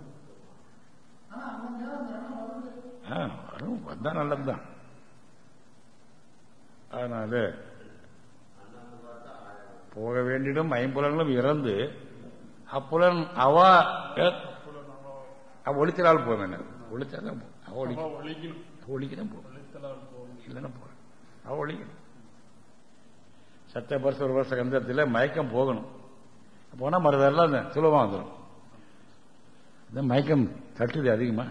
வந்தா நல்லதுதான். அதனால போக வேண்டிடும் ஐம்புலங்களும் இறந்து அப்புலன் அவ அவ ஒளித்தினால் போக வேண்டாம் ஒளிச்சாதான் போ அவ ஒழிக்கணும். ஒளிக்கதான் போகும் போகும் இல்லைன்னா போறேன் அவ ஒழிக்கணும். சத்த பரிசு ஒரு வருஷ கந்தத்தில் மயக்கம் போகணும். போனால் மறுதெல்லாம் சுலபமாக வந்துடும் மயக்கம் தட்டுது அதிகமா.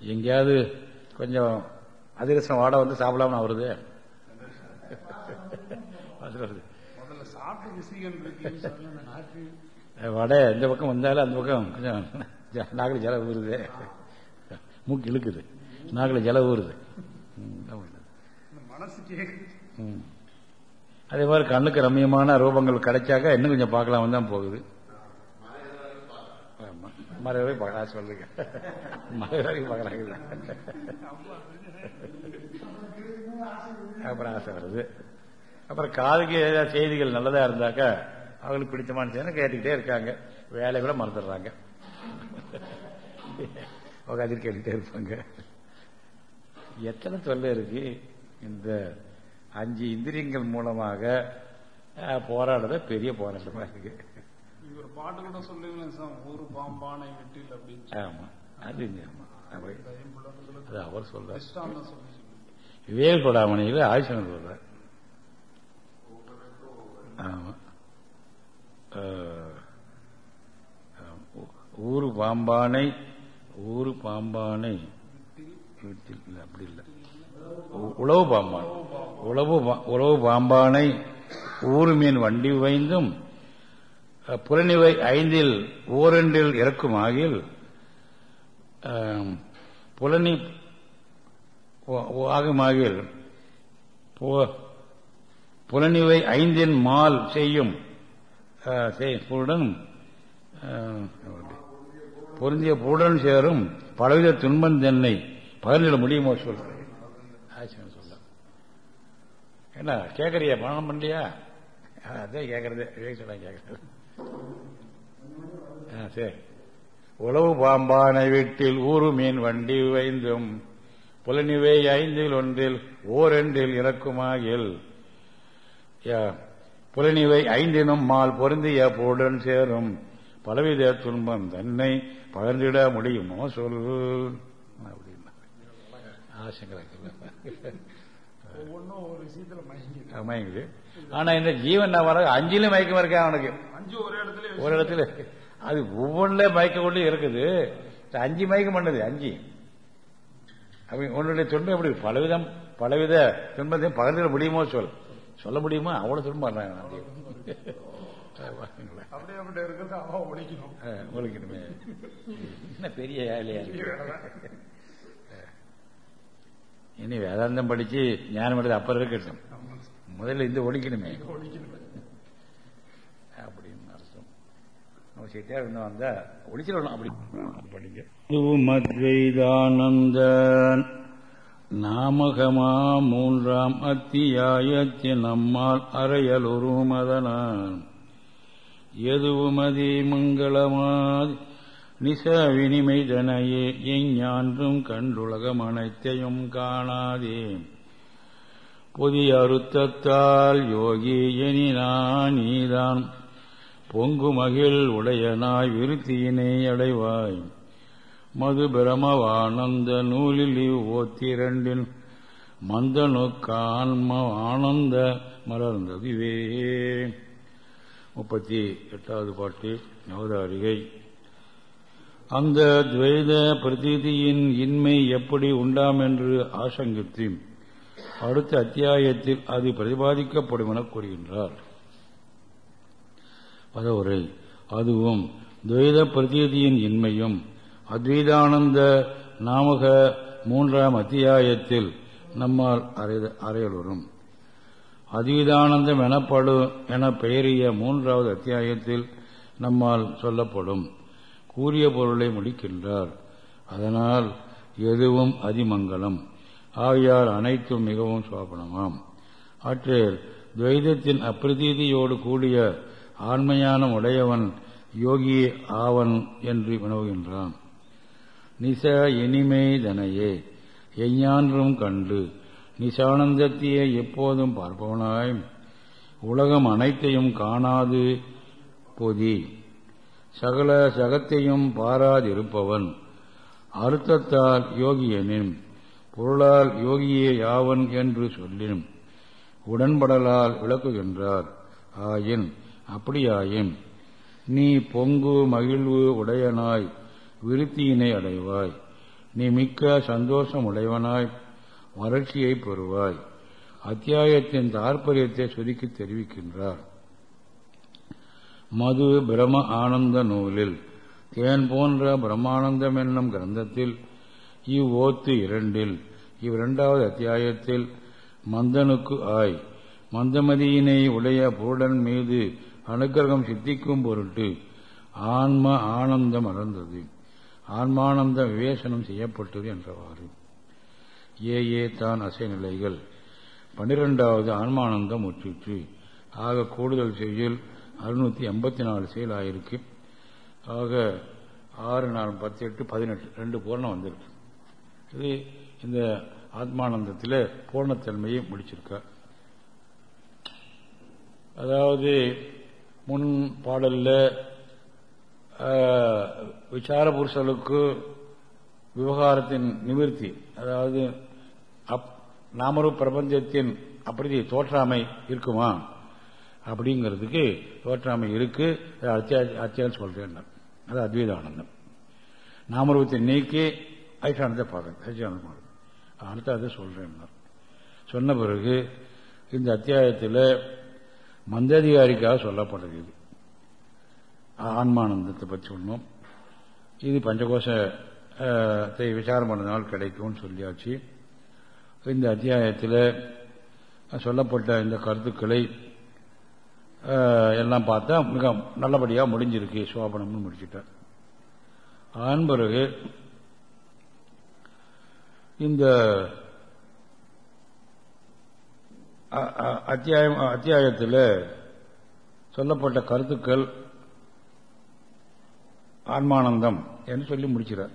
எங்கேயாவது கொஞ்சம் அதிரசம் வாடை வந்து சாப்பிடாம வருது. வடை இந்த பக்கம் வந்தாலும் அந்த பக்கம் கொஞ்சம் நாக்கில் ஜல ஊறுது. மூக்கு இழுக்குது. நாக்கில் ஜல ஊறுது. அதே மாதிரி கண்ணுக்கு ரம்மியமான ரூபங்கள் கிடைச்சாக்க இன்னும் கொஞ்சம் பார்க்கலாம் தான் போகுது. மறைவரை மறை சொல்லுங்க. மறைவரை வரைக்கும் அப்புறம் ஆசை வருது. அப்புறம் காதுக்கு ஏதாவது செய்திகள் நல்லதா இருந்தாக்கா அவங்களுக்கு பிடித்தமான செய்தி கேட்டுக்கிட்டே இருக்காங்க. வேலை கூட மறந்துடுறாங்க. உட்காந்து கேட்டுட்டே இருப்பாங்க. எத்தனை தொல்லை இருக்கு. இந்த அஞ்சு இந்திரியங்கள் மூலமாக போராடுறத போராடுறது பெரிய போராட்டமா இருக்கு. ஒரு பாட்டு கூட சொல்லுங்களேன் சார் ஒரு பாம்பானை வெட்டில் அப்படின்னு. ஆமா அது. அவர் அது சொல்லுங்க விவேக கொடாமணியில் ஆயுஷன் ஆமா. அஹ், ஊரு பாம்பானை ஊரு பாம்பானை வீட்டில் இல்ல அப்படி இல்லை. உழவு பாம்பான் உழவு உழவு பாம்பானை ஊரு மீன் வண்டி வைந்தும் புலனிவை ஐந்தில் ஓரெண்டில் இறக்குமாகில் ஆகில் புலனி ஆகுமாகில் பு- புலனிவை ஐந்தின் மால் செய்யும் செய்- பொருந்திய பொருடன் சேரும் பலவித துன்பம் தென்னை பகிர்ந்துட முடியுமோ சொல்றேன். ஆச்சரியம் சொல்ல. என்ன கேட்கறியா பணம் பண்ணலையா அதே கேட்கறது விவேக் சொல்ல கேட்கறது சரி. உழவு பாம்பானை வீட்டில் ஊரு மீன் வண்டி வைந்தும் புலனிவை ஐந்தில் ஒன்றில் ஓரெண்டில் இறக்குமாகில். யா- புலனிவை ஐந்தினும் மால் பொருந்திய போடன் சேரும் பலவித துன்பம் தன்னை பகிர்ந்திட முடியுமோ சொல். அப்படின்னா. ஆசைங்களுக்கு ஒவ்வொன்றும் ஒரு விஷயத்துல மயங்கி மயங்குது ஆனா இந்த ஜீவன் வர அஞ்சிலும் மயக்கம் இருக்கா அவனுக்கு? அஞ்சு ஒரே இடத்துல ஒரு இடத்துல. அது ஒவ்வொன்றுல மயக்க கொண்டு இருக்குது அஞ்சு மயக்கம் பண்ணுது அஞ்சு. உன்னுடைய துன்பம் எப்படி? பலவிதம் பலவித துன்பத்தையும் பகிர்ந்துட முடியுமோ சொல். சொல்ல முடியுமா? அவ்வளவு துன்பம் ஒழிக்கணும். என்ன பெரிய இருக்கு இனி வேதாந்தம் படிச்சு ஞானம் எடுத்து அப்புறம் இருக்கட்டும் முதல்ல இந்த ஒழிக்கணுமே. ஒழிக்கணும் அப்படின்னு அர்த்தம். நம்ம சிட்டியா இருந்து வந்தா ஒழிச்சிடணும் அப்படி. படிங்க. மத்வைதானந்தன் நாமகமா மூன்றாம் அத்தியாயத்தின் நம்மால் அறையல் உருமதனான் எதுவுமதி மங்களமாதி நிச வினிமைதனையே எஞ்ஞான்றும் கண்டுலகம் அனைத்தையும் காணாதே. புதிய அருத்தத்தால் யோகி எனினான் நீதான். பொங்கு மகிழ் உடையனாய் விருத்தியினை அடைவாய். மது பிரமவானந்த நூலில் ஓத்திரண்டின் மந்தனுக்கான்ம ஆனந்த மலர்ந்ததுவே. முப்பத்தி எட்டாவது பாட்டு நவதாரிகை. அந்த துவைத பிரதீதியின் இன்மை எப்படி உண்டாம் என்று ஆசங்கித்து அடுத்த அத்தியாயத்தில் அது பிரதிபாதிக்கப்படும் என கூறுகின்றார். பதவுரை அதுவும் துவைத பிரதீதியின் இன்மையும் அத்வைதானந்த நாமக மூன்றாம் அத்தியாயத்தில் நம்மால் அறையலுறும். அத்வைதானந்தம் எனப்படும் என பெயரிய மூன்றாவது அத்தியாயத்தில் நம்மால் சொல்லப்படும். கூறிய பொருளை முடிக்கின்றார். அதனால் எதுவும் அதிமங்கலம். ஆகையால் அனைத்தும் மிகவும் சோபனமாம் ஆற்றில் துவைதத்தின் அப்பிரதீதியோடு கூடிய ஆண்மையான உடையவன் யோகி ஆவன் என்று வினவுகின்றான். நிச இனிமை தனையே எஞ்ஞான்றும் கண்டு நிசானந்தத்தையே எப்போதும் பார்ப்பவனாய். உலகம் அனைத்தையும் காணாது பொதி. சகல சகத்தையும் பாராதிருப்பவன். அர்த்தத்தால் யோகியனின் பொருளால் யோகியே யாவன் என்று சொல்லினும் உடன்படலால் விளக்குகின்றார். ஆயின் அப்படியாயின் நீ பொங்கு மகிழ்வு உடையனாய் விருத்தியினை அடைவாய். நீ மிக்க சந்தோஷம் உடையவனாய் வறட்சியை பெறுவாய். அத்தியாயத்தின் தாற்பயத்தை சுருக்கி தெரிவிக்கின்றார். மது பிரம ஆனந்த நூலில். தேன் போன்ற பிரம்மானந்தம் என்னும் கிரந்தத்தில் இவ்வோத்து இரண்டில் இவ்விரண்டாவது அத்தியாயத்தில் மந்தனுக்கு ஆய் மந்தமதியினை உடைய பூடன் மீது அனுக்கிரகம் சித்திக்கும் பொருட்டு ஆன்ம ஆனந்தம் அடர்ந்தது ஆன்மானந்த விவேசனம் செய்யப்பட்டது என்றவாறு. ஏ ஏ தான் அசை நிலைகள். பனிரெண்டாவது ஆன்மானந்தம் முற்றிற்று. ஆக கூடுதல் செய்யுள் அறுநூற்றி எண்பத்தி நாலு செயல் ஆயிருக்கு ஆக ஆறு நாலு பத்து எட்டு பதினெட்டு ரெண்டு பூர்ணம் வந்திருக்கு. இது இந்த ஆத்மானந்தத்தில் பூர்ணத்தன்மையை முடிச்சிருக்கார் அதாவது முன் பாடலில் விசார புருஷர்களுக்கு விவகாரத்தின் நிவர்த்தி அதாவது நாமரு பிரபஞ்சத்தின் அப்படி தோற்றாமை இருக்குமா? அப்படிங்கிறதுக்கு தோற்றாமை இருக்கு. அத்தியாயம் சொல்றேன் அது அத்வைதானந்தம். நாமரூபத்தை நீக்கி ஐஷானத்தை பார்க்கணும். ஐஷானந்தம் அடுத்த அதை சொல்றேன் சொன்ன பிறகு இந்த அத்தியாயத்தில் மந்ததிகாரிக்காக இது. ஆன்மானந்தத்தை பற்றி சொன்னோம். இது பஞ்சகோஷத்தை விசாரம் பண்ணதால் கிடைக்கும்னு சொல்லியாச்சு. இந்த அத்தியாயத்தில் சொல்லப்பட்ட இந்த கருத்துக்களை எல்லாம் பார்த்தா மிக நல்லபடியாக முடிஞ்சிருக்கு. சோபனம்னு முடிச்சுட்டார். அதன் பிறகு இந்த அத்தியாயம் அத்தியாயத்தில் சொல்லப்பட்ட கருத்துக்கள் ஆன்மானந்தம் என்று சொல்லி முடிக்கிறார்.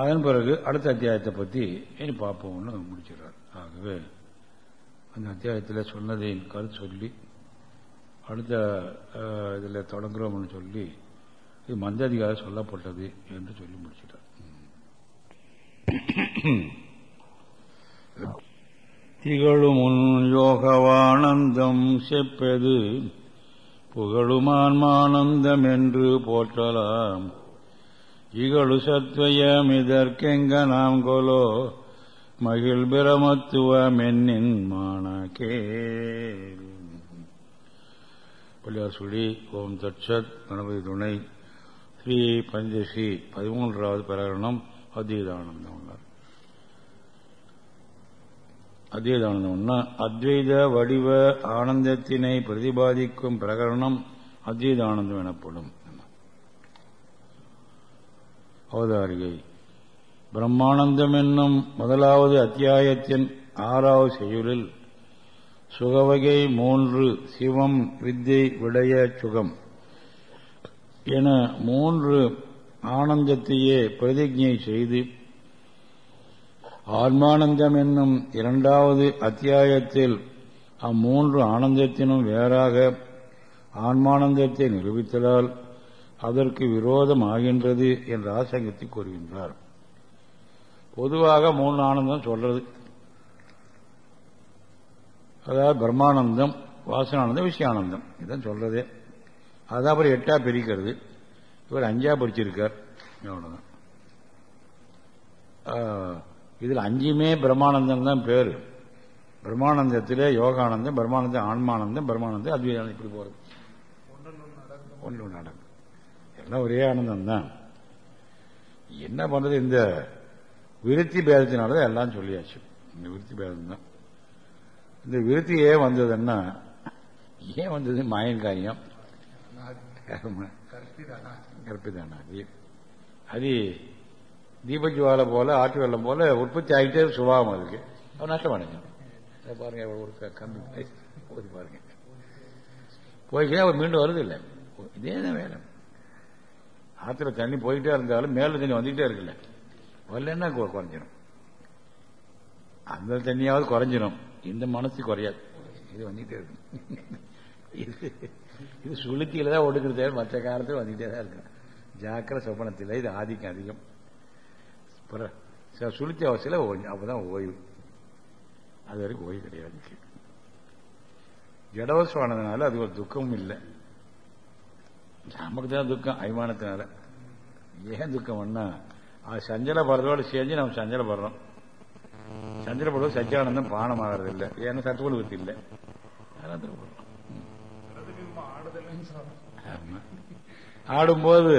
அதன் பிறகு அடுத்த அத்தியாயத்தை பற்றி இனி பார்ப்போம்னு முடிச்சிடறார் ஆகவே அந்த அத்தியாயத்தில் சொன்னதை கருத்து சொல்லி அடுத்த இதில் தொடங்குறோம்னு சொல்லி இது மந்ததிகார சொல்லப்பட்டது என்று சொல்லி முடிச்சிட்டார். திகழும் உன் யோகவானந்தம் செப்பது புகழுமான்மானந்தம் என்று போற்றலாம். இகழு சத்வயமிதற்கெங்க நாம் கொலோ மகிழ் பிரமத்துவமென்னின் மாணக்கே பிள்ளையார் ஓம் தட்சத் கணபதி துணை ஸ்ரீ பஞ்சஸ்ரீ பதிமூன்றாவது பிரகரணம் அத்வைதானந்தம் அத்வைதானந்தம்னா அத்வைத வடிவ ஆனந்தத்தினை பிரதிபாதிக்கும் பிரகரணம் அத்வைதானந்தம் எனப்படும். அவதாரிகை பிரம்மானந்தம் என்னும் முதலாவது அத்தியாயத்தின் ஆறாவது செய்யுளில் சுகவகை மூன்று சிவம் வித்தை விடைய சுகம் என மூன்று ஆனந்தத்தையே பிரதிஜை செய்து ஆன்மானந்தம் என்னும் இரண்டாவது அத்தியாயத்தில் அம்மூன்று ஆனந்தத்தினும் வேறாக ஆன்மானந்தத்தை நிரூபித்ததால் அதற்கு விரோதம் ஆகின்றது ஆசங்கத்தை கூறுகின்றார். பொதுவாக மூணு ஆனந்தம் சொல்றது. அதாவது பிரம்மானந்தம் வாசனானந்தம் விஷயானந்தம் இதுதான் சொல்றதே. அதான் அப்புறம் எட்டா பிரிக்கிறது. இவர் அஞ்சா பிரிச்சிருக்கார். அவ்வளவுதான். இதில் அஞ்சுமே பிரம்மானந்தம் தான் பேர். பிரம்மானந்தத்தில் யோகானந்தம் பிரம்மானந்தம் ஆன்மானந்தம் பிரம்மானந்தம் அத்வைதானந்தம் இப்படி போறது. ஒன்று நடக்கும். எல்லாம் ஒரே ஆனந்தம் தான் என்ன பண்றது இந்த விருத்தி பேதத்தினாலதான் எல்லாம் சொல்லியாச்சு. இந்த விருத்தி பேதம் தான் இந்த விருத்தி ஏன் வந்ததுன்னா ஏன் வந்தது? மாயன் காரியம் கற்பிதானா அது தீபஜுவாலை போல ஆட்டு வெள்ளம் போல உற்பத்தி ஆகிட்டே சுபாவம் அதுக்கு. அது நஷ்டம் அடைஞ்சிடும் அதை பாருங்க ஒரு கம்மி போது பாருங்க. போய்க்கிட்டே அவர் மீண்டும் வருது இல்லை இதே தான் வேலை. ஆத்துல தண்ணி போயிட்டே இருந்தாலும் மேல தண்ணி வந்துகிட்டே இருக்குல்ல. வரலன்னா கு- குறைஞ்சிரும். அந்த தண்ணியாவது குறைஞ்சிரும். இந்த மனசு குறையாது. இது வந்துட்டே இருக்கு இது இது சுளுத்தியில தான் ஒடுக்கிறதே மற்ற காலத்தில் வந்துட்டே தான் இருக்கும். ஜாக்கிர சொப்பனத்தில் இது ஆதிக்கம் அதிகம். சுளுத்தி அவசியம் அப்பதான் ஓய்வு. அது வரைக்கும் ஓய்வு கிடையாது. ஜடவசமானதுனால அது ஒரு துக்கமும் இல்லை. நமக்கு தான் துக்கம் அபிமானத்தினால. ஏன் துக்கம்னா அது சஞ்சலப்படுறதோடு சேர்ந்து நம்ம சஞ்சலப்படுறோம். சஞ்சலப்படுவது சச்சியானந்தம் பானமாகிறது இல்லை ஏன்னா சத்துவல் வித்து இல்லை. ஆடும்போது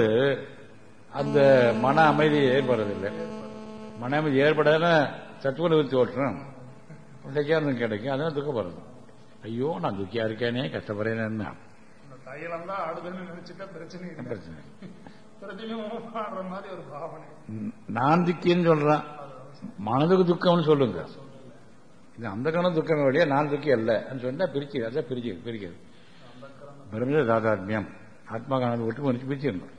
அந்த மன அமைதி ஏற்படுறதில்லை. மன அமைதி ஏற்படாத சத்துவ வித்து ஓட்டுறோம். சச்சியானந்தம் கிடைக்கும். அதான் துக்கப்படுறது ஐயோ நான் துக்கியா இருக்கேனே கஷ்டப்படுறேன்னு தைலம் தான் ஆடுதல்னு நினைச்சுட்டா பிரச்சனை பிரச்சனை பிரதிபிம்பம் மாதிரி ஒரு பாவனை. நான் துக்கின்னு சொல்றேன். மனதுக்கு துக்கம்னு சொல்லுங்க. இது அந்த கணம் துக்கம் வழியா நான் துக்கி அல்ல சொன்னா பிரிச்சு அதான் பிரிச்சு பிரிக்கிறது. பிரம்ம தாதாத்மியம். ஆத்மா கணக்கு விட்டு முடிச்சு பிரிச்சிருந்தோம்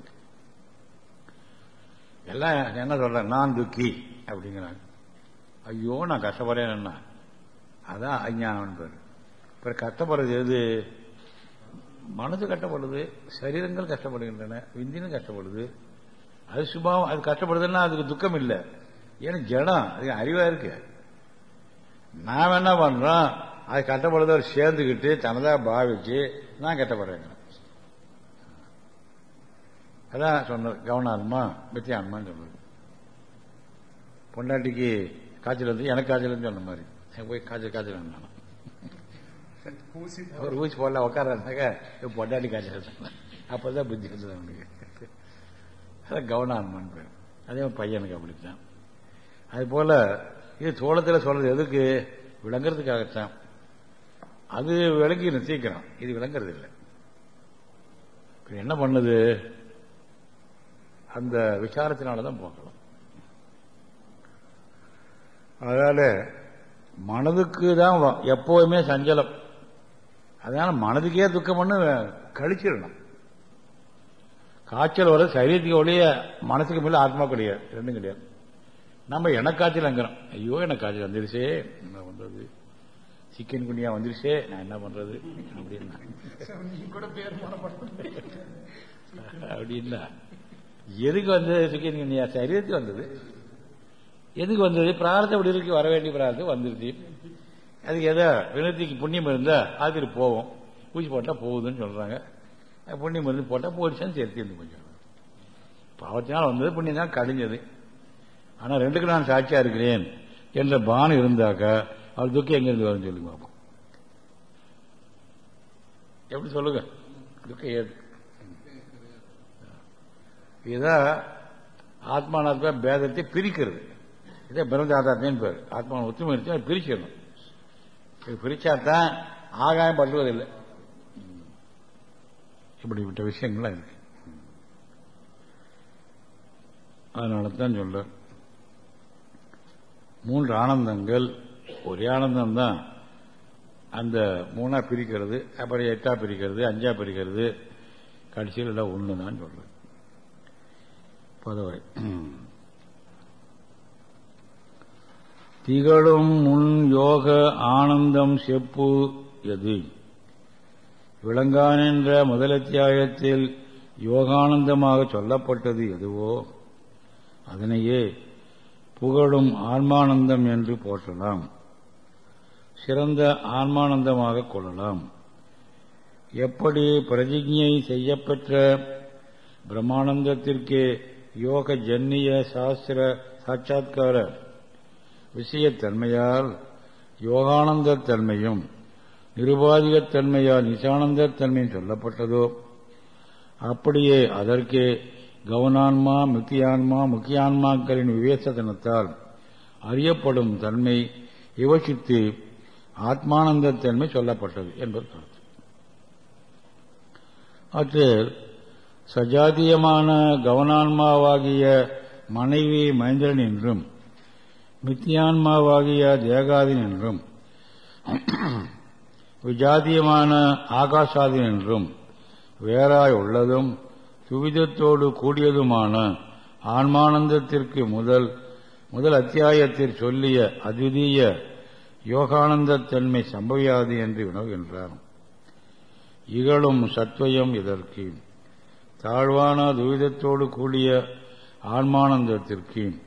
எல்லாம் என்ன சொல்றேன் நான் துக்கி அப்படிங்கிறாங்க. ஐயோ நான் கஷ்டப்படுறேன்னா அதான் அஞ்ஞானம் பேர். இப்ப கஷ்டப்படுறது எது? மனது கஷ்டப்படுது சரீரங்கள் கஷ்டப்படுகின்றன விந்தினும் கஷ்டப்படுது. அது சுபாவம் அது கஷ்டப்படுதுன்னா அதுக்கு துக்கம் இல்லை. ஏன்னா ஜடம் அது அறிவா இருக்கு. நாம் என்ன பண்றோம்? அது கஷ்டப்படுறதோட சேர்ந்துக்கிட்டு தனதா பாவிச்சு நான் கஷ்டப்படுறேங்க அதான் சொன்னது கவனாத்மா மித்தியான்மான்னு சொன்னது. பொண்டாட்டிக்கு காய்ச்சல் வந்து எனக்கு காய்ச்சல் சொன்ன மாதிரி. போய் காய்ச்சல் காய்ச்சல் வந்தானோ ஒரு ஊசி போடல உட்கார்றாங்க பொண்டாட்டி காய்ச்சல் அப்பதான் புத்தி வந்தது அவனுக்கு அதான் கவனான்மான் பேர் அதே பையனுக்கு அப்படித்தான். அது போல இது தோளத்தில் சொல்றது எதுக்கு? விளங்குறதுக்காகத்தான். அது விளங்கிடும் சீக்கிரம். இது விளங்குறது இல்லை. என்ன பண்ணுது? அந்த விசாரத்தினாலதான் போக்கலாம் அதனால மனதுக்கு தான் எப்பவுமே சஞ்சலம். அதனால மனதுக்கே துக்கம் பண்ணு கழிச்சிடணும். காய்ச்சல் வர சரீரத்துக்கு ஒழிய மனசுக்கு மேல ஆத்மா கிடையாது ரெண்டும் கிடையாது. நம்ம எனக்காய்ச்சல் அங்குறோம் ஐயோ எனக்கு காய்ச்சல் வந்துருச்சே. என்ன பண்றது? சிக்கன் குனியா வந்துருச்சே. நான் என்ன பண்றது? அப்படின்னா. கூட அப்படின்னா. எதுக்கு வந்தது சிக்கன் குனியா? சரீரத்துக்கு வந்தது. எதுக்கு வந்தது? பிரார்த்தம் அப்படி இருக்கு. வர வேண்டிய பிரார்த்தம் வந்துருச்சு. அதுக்கு ஏதோ வினத்திக்கு புண்ணியம் இருந்தால் ஆத்திரி போவோம். ஊசி போட்டால் போகுதுன்னு சொல்கிறாங்க அது புண்ணியம் இருந்து போயிடுச்சான்னு சேர்த்து கொஞ்சம் பாவத்தினால் வந்தது புண்ணியம் தான் கழிஞ்சது ஆனால் ரெண்டுக்கு நான் சாட்சியாக இருக்கிறேன் என்ற பானம் இருந்தாக்கா அவர் துக்கம் எங்கேருந்து வரும் வரும்னு சொல்லி பார்ப்போம் எப்படி சொல்லுங்க? துக்கம் ஏது? இதுதான் ஆத்மானாத்மா பேதத்தை பிரிக்கிறது. இதே பிரம்மதாதாத்மியன்னு பேர். ஆத்மா ஒத்துமை இருக்கு பிரிச்சிடணும். இது பிரிச்சாதான் ஆகாயம் படுவதில்லை இப்படிப்பட்ட விஷயங்கள்லாம் இருக்கு. அதனால தான் சொல்ற மூன்று ஆனந்தங்கள் ஒரே ஆனந்தம் தான் அந்த மூணா பிரிக்கிறது அப்புறம் எட்டா பிரிக்கிறது அஞ்சா பிரிக்கிறது கடைசியில் எல்லாம் ஒன்று தான் சொல்றேன். பதவை திகழும் முன் யோக ஆனந்தம் செப்பு எது? விளங்கான் என்ற முதலத்தியாயத்தில் யோகானந்தமாக சொல்லப்பட்டது எதுவோ அதனையே புகழும் ஆன்மானந்தம் என்று போற்றலாம். சிறந்த ஆன்மானந்தமாக கொள்ளலாம். எப்படி பிரதிஜை செய்யப்பெற்ற பிரம்மானந்தத்திற்கு யோக ஜன்னிய சாஸ்திர சாட்சா்கார விஷயத்தன்மையால் யோகானந்த தன்மையும் நிருபாதிகத்தன்மையால் நிசானந்த தன்மையும் சொல்லப்பட்டதோ அப்படியே அதற்கு கவனான்மா மித்தியான்மா முக்கியான்மாக்களின் விவேசதனத்தால் அறியப்படும் தன்மை யோசித்து ஆத்மானந்த தன்மை சொல்லப்பட்டது என்பது கருத்து. அற்றில் சஜாதியமான கவனான்மாவாகிய மனைவி மைந்திரன் என்றும் மித்தியான்மாவாகிய தேகாதின் என்றும் விஜாதியமான ஆகாசாதின் என்றும் வேறாய் உள்ளதும் துவிதத்தோடு கூடியதுமான ஆன்மானந்தத்திற்கு முதல் முதல் அத்தியாயத்தில் சொல்லிய அத்விதீய யோகானந்தத்தன்மை சம்பவியாது என்று வினவுகின்றார். இகழும் சத்வயம் இதற்கு தாழ்வான துவிதத்தோடு கூடிய ஆன்மானந்தத்திற்கு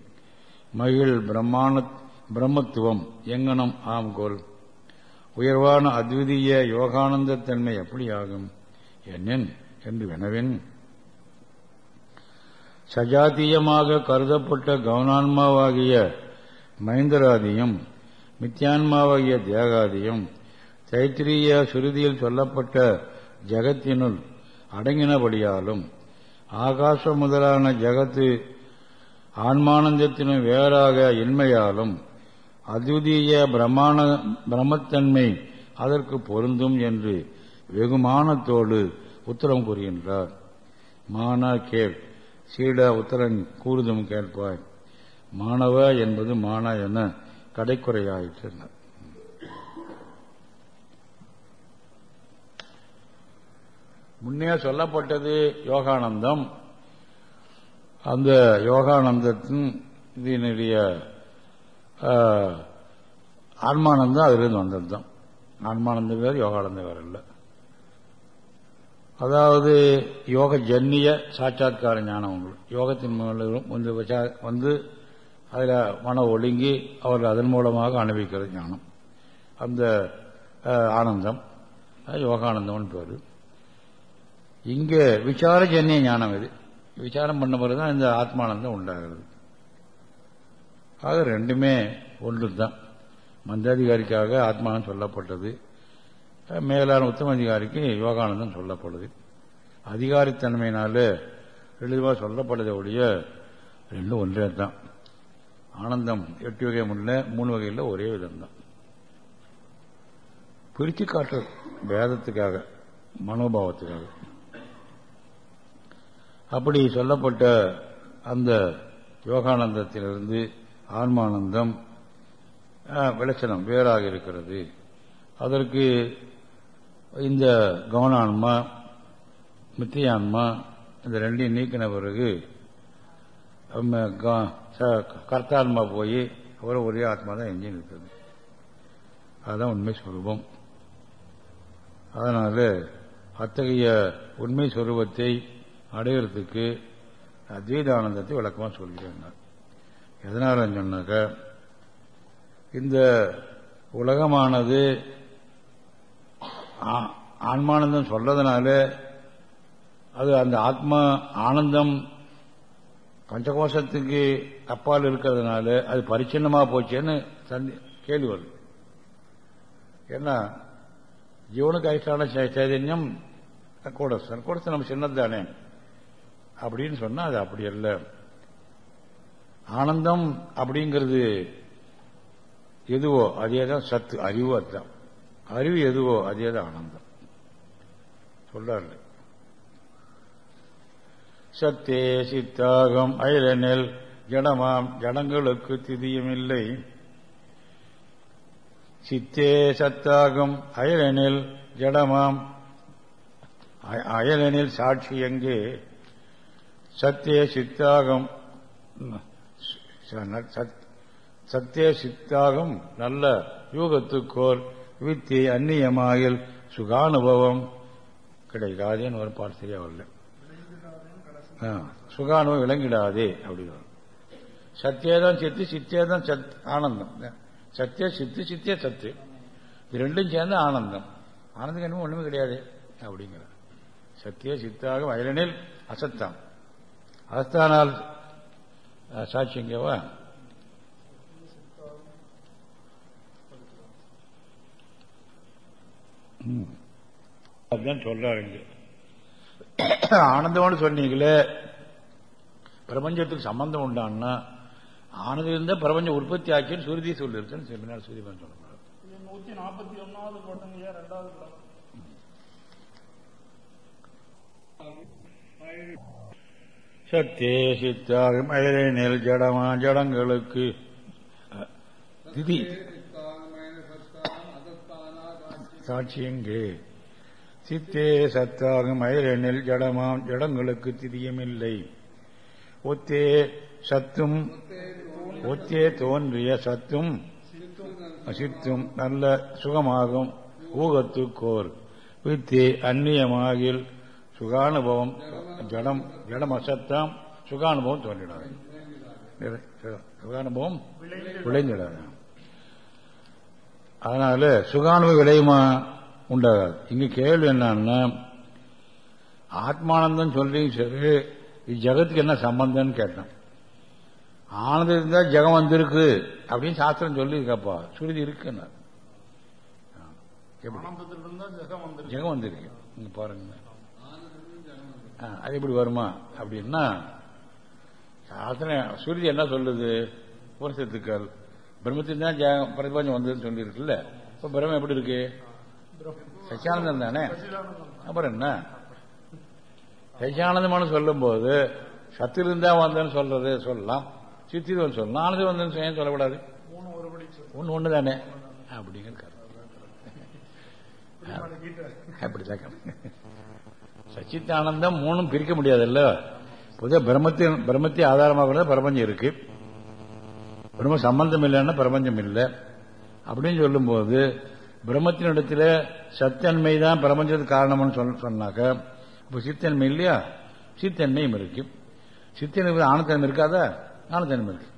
மகிழ் பிரம்மான பிரம்மத்துவம் எங்கனம் ஆம்கோல். உயர்வான அத்விதீய யோகானந்த தன்மை எப்படியாகும் என்னென் என்று வினவின். சஜாத்தியமாக கருதப்பட்ட கவனான்மாவாகிய மைந்தராதியும் மித்யான்மாவாகிய தேகாதியும் தைத்திரிய சுருதியில் சொல்லப்பட்ட ஜகத்தினுள் அடங்கினபடியாலும் ஆகாசம் முதலான ஜகத்து ஆன்மானந்தத்தினும் வேறாக இன்மையாலும் அத்விதீய பிரமாண பிரம்மத்தன்மை அதற்கு பொருந்தும் என்று வெகுமானத்தோடு உத்தரம் கூறுகின்றார். மானா கேள். சீடா உத்தரன் கூறுதும் கேட்பாய். மாணவ என்பது மானா என கடைக்குறையாயிற்று. முன்னே சொல்லப்பட்டது யோகானந்தம். அந்த யோகானந்தத்தின் இதனுடைய ஆன்மானந்தம் அதிலிருந்து வந்தது தான் ஆன்மானந்தம் வேறு யோகானந்தம் வேறு இல்லை. அதாவது யோக ஜன்னிய சாட்சாத்கார ஞானம் உங்களுக்கு யோகத்தின் மூலம் வந்து வந்து அதில் மன ஒழுங்கி அவர்கள் அதன் மூலமாக அனுபவிக்கிற ஞானம். அந்த ஆனந்தம். யோகானந்தம்னு பேர் இங்கே விசார ஜன்னிய ஞானம் இது விசாரம் பண்ண பிறகுதான் இந்த ஆத்மானந்தம் உண்டாகிறது. ஆக ரெண்டுமே ஒன்று தான் மந்தாதிகாரிக்காக ஆத்மானம் சொல்லப்பட்டது. மேலான உத்தம அதிகாரிக்கு யோகானந்தம் சொல்லப்படுது. அதிகாரித்தன்மையினால எளிவாக சொல்லப்படுறதை ஒழிய ரெண்டும் ஒன்றே தான் ஆனந்தம் எட்டு வகை முன்ன மூணு வகையில் ஒரே விதம்தான். பிரித்து காட்டுறது வேதத்துக்காக மனோபாவத்துக்காக. அப்படி சொல்லப்பட்ட அந்த யோகானந்தத்திலிருந்து ஆன்மானந்தம் விளச்சனம் வேறாக இருக்கிறது. அதற்கு இந்த கவனான்மா மித்தியான்மா இந்த ரெண்டையும் நீக்கின பிறகு கர்த்தான்மா போய் அப்புறம் ஒரே ஆத்மா தான் எங்கேயும் இருக்குது அதுதான் உண்மை சுரூபம். அதனால அத்தகைய உண்மை சுரூபத்தை அடையிறதுக்கு அத்வைதானந்தத்தை விளக்கமாக சொல்கிறேன் எதனால சொன்னாக்க இந்த உலகமானது ஆன்மானந்தம் சொல்றதுனால அது அந்த ஆத்மா ஆனந்தம் பஞ்சகோஷத்துக்கு அப்பால் இருக்கிறதுனால அது பரிச்சின்னமா போச்சேன்னு கேள்வி வருது. ஏன்னா ஜீவனுக்கு அதிஷ்டான சைதன்யம் கூடசன் கூடசன் நம்ம சின்னது தானே அப்படின்னு சொன்னா அது அப்படி அல்ல. ஆனந்தம் அப்படிங்கிறது எதுவோ அதே தான் சத்து அறிவு அதுதான். அறிவு எதுவோ அதே தான் ஆனந்தம். சொல்றாரு சத்தே சித்தாகம் அயலனில் ஜடமாம் ஜடங்களுக்கு திதியும் இல்லை சித்தே சத்தாகம் அயலனில் ஜடமாம் அயலனில் சாட்சி எங்கே? சத்திய சித்தாகம் சத்திய சித்தாகம் நல்ல யூகத்துக்கோர் வித்தி அந்நியமாயில் சுகானுபவம் கிடைக்காதேன்னு ஒரு பாட்டு சரியா வரல சுகானுபவம் விளங்கிடாதே அப்படி சத்தியதான் சித்து சித்தியதான் சத் ஆனந்தம். சத்திய சித்து சித்திய சத்து. இது ரெண்டும் சேர்ந்து ஆனந்தம். ஆனந்தம் என்னமோ ஒண்ணுமே கிடையாது அப்படிங்கிற சத்திய சித்தாக வயலனில் அசத்தாம். சாட்சியங்கவா ம். அதுதான் சொல்றாரு இங்க. ஆனந்தம்னு சொன்னீங்களே பிரபஞ்சத்துக்கு சம்பந்தம் உண்டான்னா ஆனந்தம் இருந்தா பிரபஞ்சம் உற்பத்தி ஆச்சுன்னு சுருதி சொல்லிருக்குன்னு செமினார் இது நூத்தி நாற்பத்தி ஒன்னாவது போட்டுங்க ரெண்டாவது சத்தே சித்தாகும் மயிலினில் ஜடமா ஜடங்களுக்கு. திதி. சாட்சியங்கே சித்தே சத்தாகும் மயிலெண்ணில் ஜடமாம் ஜடங்களுக்கு திதியமில்லை. ஒத்தே சத்தும் ஒத்தே தோன்றிய சத்தும் சித்தும் நல்ல சுகமாகும் ஊகத்துக்கோர். வித்தே அந்நியமாகில் சுகானுபவம் ஜடம் ஜடம் அசத்தாம் சுகானுபவம் தோன்றிடாது சுகானுபவம் விளைந்திடாது. அதனால சுகானுபவ விளையுமா உண்டாகாது. இங்க கேள்வி என்னன்னா ஆத்மானந்தம் சொல்றீங்க சரி இது ஜகத்துக்கு என்ன சம்பந்தம்னு கேட்டேன் ஆனந்தம் இருந்தா ஜெகம் வந்திருக்கு அப்படின்னு சாஸ்திரம் சொல்லியிருக்கப்பா. சுருதி இருக்குன்னு ஜெகம் வந்துருக்கு. இங்க பாருங்க. அது எப்படி வருமா? அப்படின்னா சாஸ்திரம் சுருதி என்ன சொல்லுது? புருஷத்துக்கள் பிரம்மத்தின் தான் பிரதிபஞ்சம் வந்ததுன்னு சொல்லியிருக்குல்ல. இப்ப பிரம்மம் எப்படி இருக்கு? சச்சியானந்தம் தானே? அப்புறம் என்ன? சச்சியானந்தமான சொல்லும்போது சத்திலிருந்தா வந்தேன்னு சொல்றது சொல்லலாம். சித்திருவன் சொல்லலாம். ஆனது வந்தேன்னு ஏன் சொல்லக்கூடாது? ஒன்று ஒன்று தானே? அப்படிங்கிற கருத்து. அப்படிதான் சச்சித்தானந்தம் மூணும் பிரிக்க முடியாதுல்ல? பொதுவாக பிரம்மத்தின் பிரம்மத்தை ஆதாரமாக கூட பிரபஞ்சம் இருக்கு. பிரம்ம சம்பந்தம் இல்லைன்னா பிரபஞ்சம் இல்லை. அப்படின்னு சொல்லும்போது பிரம்மத்தினிடத்தில் சத்தன்மை தான் பிரபஞ்சத்துக்கு காரணம்னு சொல் சொன்னாக்க இப்போ சித்தன்மை இல்லையா? சித்தன்மையும் இருக்கு. சித்தன்மை ஆனந்தன்மை இருக்காதா? ஆனந்தன்மை இருக்கு.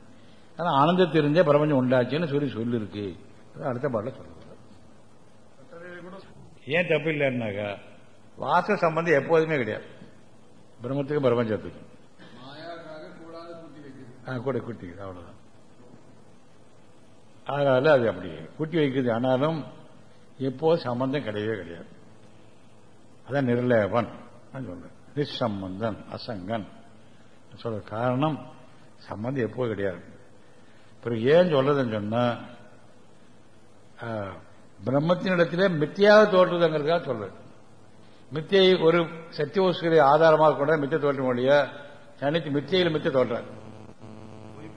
ஆனால் ஆனந்தத்தை இருந்தே பிரபஞ்சம் உண்டாச்சுன்னு சொல்லி சொல்லியிருக்கு அடுத்த பாட்டில் சொல்லுவாங்க ஏன் தப்பு இல்லைன்னாக்கா வாச சம்பந்தம் எப்போதுமே கிடையாது. பிரம்மத்துக்கும் பிரபஞ்சத்துக்கும் கூட குட்டிக்குது அவ்வளவுதான். அதனால அது அப்படி. குட்டி வைக்குது ஆனாலும் எப்போ சம்பந்தம் கிடையவே கிடையாது. அதான் நிர்லேபன் சொல்றேன். நிசம்பந்தன் அசங்கன். சொல்ற காரணம் சம்பந்தம் எப்போ கிடையாது. பிறகு ஏன் சொல்றதுன்னு சொன்னா பிரம்மத்தினிடத்திலே மித்தியாக தோற்றுதுங்கிறதுக்காக சொல்றது மித்தியை ஒரு சத்தியவஸ்கரை ஆதாரமாக கொண்ட மித்திய தோற்றம் வழியா தனித்து மித்தியில் மித்திய தோன்றார்.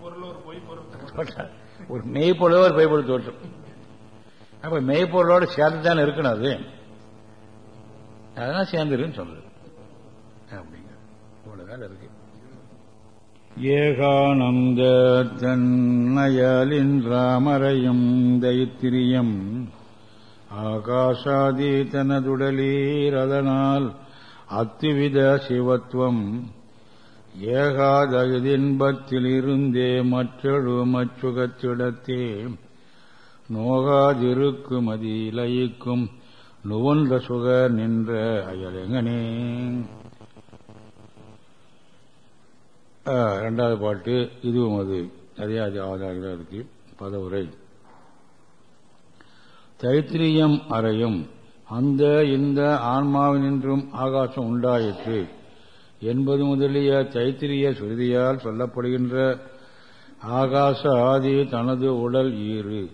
ஒரு பொய் பொருள் தோன்றார். ஒரு மெய்ப்பொருளோ ஒரு பைப்பொருள் தோற்றம் அப்ப மெய்ப்பொருளோட சேர்ந்து தானே இருக்கணும் அது? அதெல்லாம் சேர்ந்துருன்னு சொல்றது. அப்படிங்க. இவ்வளவு வேலை இருக்கு. ஏகானந்த தன்னயலின் ராமரையும் தைத்திரியம் ஆகாஷாதி தனதுடலீர் அதனால் அத்துவித சிவத்துவம் ஏகாதயின்பத்திலிருந்தே மற்றொழு மச்சுகத்திடத்தே நோகாதிருக்கும் அதிலயிக்கும் நுவன்ற சுக நின்ற அயலெங்கனே. ஆ, ரெண்டாவது பாட்டு இதுவும் அது அதே அது ஆதாரங்களாக இருக்கு. பதவுரை. தைத்திரியம் அறையும். அந்த இந்த ஆன்மாவினின்றும் ஆகாசம் உண்டாயிற்று. என்பது முதலிய தைத்திரிய சுருதியால் சொல்லப்படுகின்ற ஆகாச ஆதி தனது உடல் ஈறு.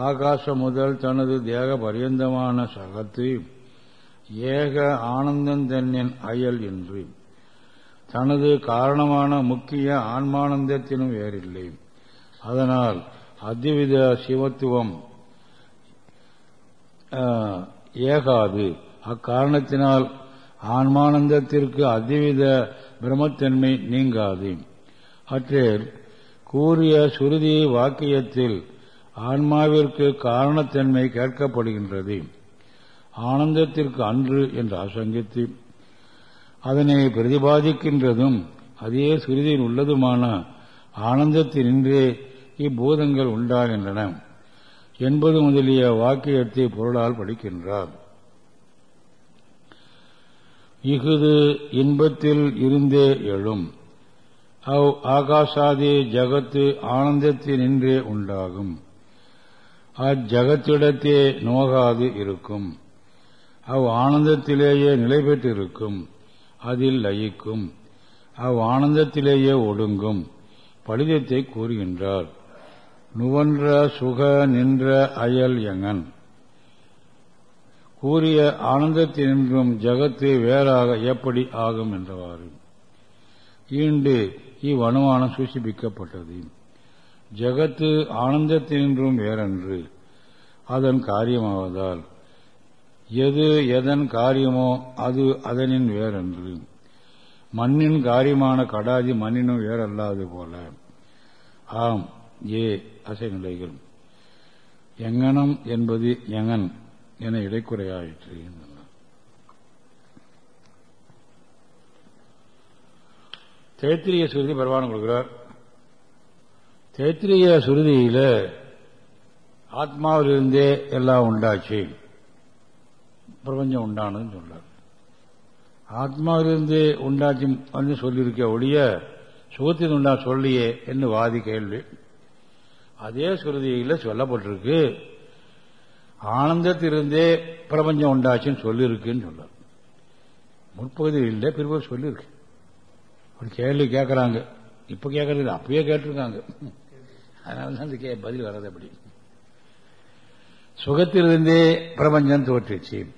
ஆகாச முதல் தனது தேக பரியந்தமான சகத்து ஏக ஆனந்தந்தென்னின் அயல் என்று தனது காரணமான முக்கிய ஆன்மானந்தத்தினும் வேறில்லை. அதனால் அத்வித சிவத்துவம் ஏகாது. அக்காரணத்தினால் ஆன்மானந்தத்திற்கு அதிவித பிரமத்தன்மை நீங்காது. அற்றில் கூறிய சுருதி வாக்கியத்தில் ஆன்மாவிற்கு காரணத்தன்மை கேட்கப்படுகின்றது. ஆனந்தத்திற்கு அன்று என்று ஆசங்கித்து அதனை பிரதிபாதிக்கின்றதும் அதே சுருதியில் உள்ளதுமான ஆனந்தத்தினின்றே இப்பூதங்கள் உண்டாகின்றன என்பது முதலிய வாக்கியத்தை பொருளால் படிக்கின்றார். இஃது இன்பத்தில் இருந்தே எழும். அவ் ஆகாசாதி ஜகத்து ஆனந்தத்தினின்றே உண்டாகும். அஜகத்திடத்தே நோகாது இருக்கும். அவ் ஆனந்தத்திலேயே நிலை பெற்றிருக்கும். அதில் லயிக்கும். அவ் ஆனந்தத்திலேயே ஒடுங்கும். பலிதத்தை கூறுகின்றார். நுவன்ற சுக நின்ற அயல் எங்கன். கூறிய ஆனந்தத்தினின்றும் ஜகத்து வேறாக எப்படி ஆகும் என்றவாறு. ஈண்டு இவ்வனுமானம் சூசிப்பிக்கப்பட்டது. ஜகத்து ஆனந்தத்தினின்றும் வேறன்று அதன் காரியமாவதால். எது எதன் காரியமோ அது அதனின் வேறன்று. மண்ணின் காரியமான கடாதி மண்ணினும் வேறல்லாது போல. ஆம் ஏ அசை நிலைகள் எங்கனம் என்பது எங்கன் என இடைக்குறையாயிற்று தேத்திரிய சுருதி பரவான கொடுக்கிறார். தேத்திரிய சுருதியில ஆத்மாவிலிருந்தே எல்லாம் உண்டாச்சு. பிரபஞ்சம் உண்டானதுன்னு சொல்றார். ஆத்மாவிலிருந்து உண்டாச்சும் வந்து சொல்லியிருக்க ஒழிய சுகத்தின் உண்டா சொல்லியே என்று வாதி கேள்வி. அதே சுருதியில் சொல்லப்பட்டிருக்கு. ஆனந்தத்திலிருந்தே பிரபஞ்சம் உண்டாச்சுன்னு சொல்லியிருக்குன்னு சொல்ல முற்பகுதியில் இல்லை பிற்பகுதி சொல்லியிருக்கு. ஒரு கேள்வி கேட்கறாங்க. இப்ப கேட்கறது இல்லை அப்பயே கேட்டிருக்காங்க. அதனால தான் அந்த கே பதில் வர்றது அப்படி. சுகத்திலிருந்தே பிரபஞ்சம் தோற்றுச்சு.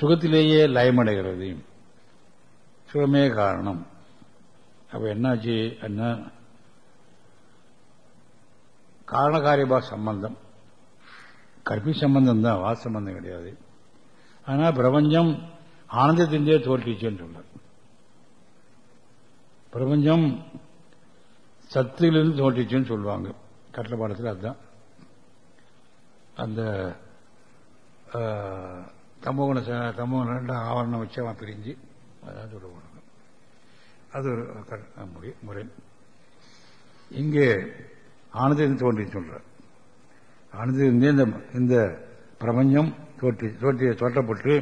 சுகத்திலேயே லயமடைகிறது. சுகமே காரணம். அப்ப என்னாச்சு? என்ன? காரணகாரியபா சம்பந்தம். கற்பி சம்பந்தம் தான் வாச சம்பந்தம் கிடையாது. ஆனால் பிரபஞ்சம் ஆனந்தத்தின்றே தோற்றிச்சுன்னு சொல்றார் பிரபஞ்சம் சத்திலிருந்து தோற்றிச்சுன்னு சொல்லுவாங்க. கட்டப்பாடத்தில் அதுதான். அந்த தமோகன தமோகன ஆவரணம் வச்சு அவன் பிரிஞ்சு அதான் சொல்லுவாங்க. அது ஒரு முறை முறை. இங்கே ஆனந்தம் தோன்றி சொல்ற ஆனந்தத்திலிருந்தே இந்த பிரபஞ்சம் தோற்றி தோற்றி தோற்றப்பட்டு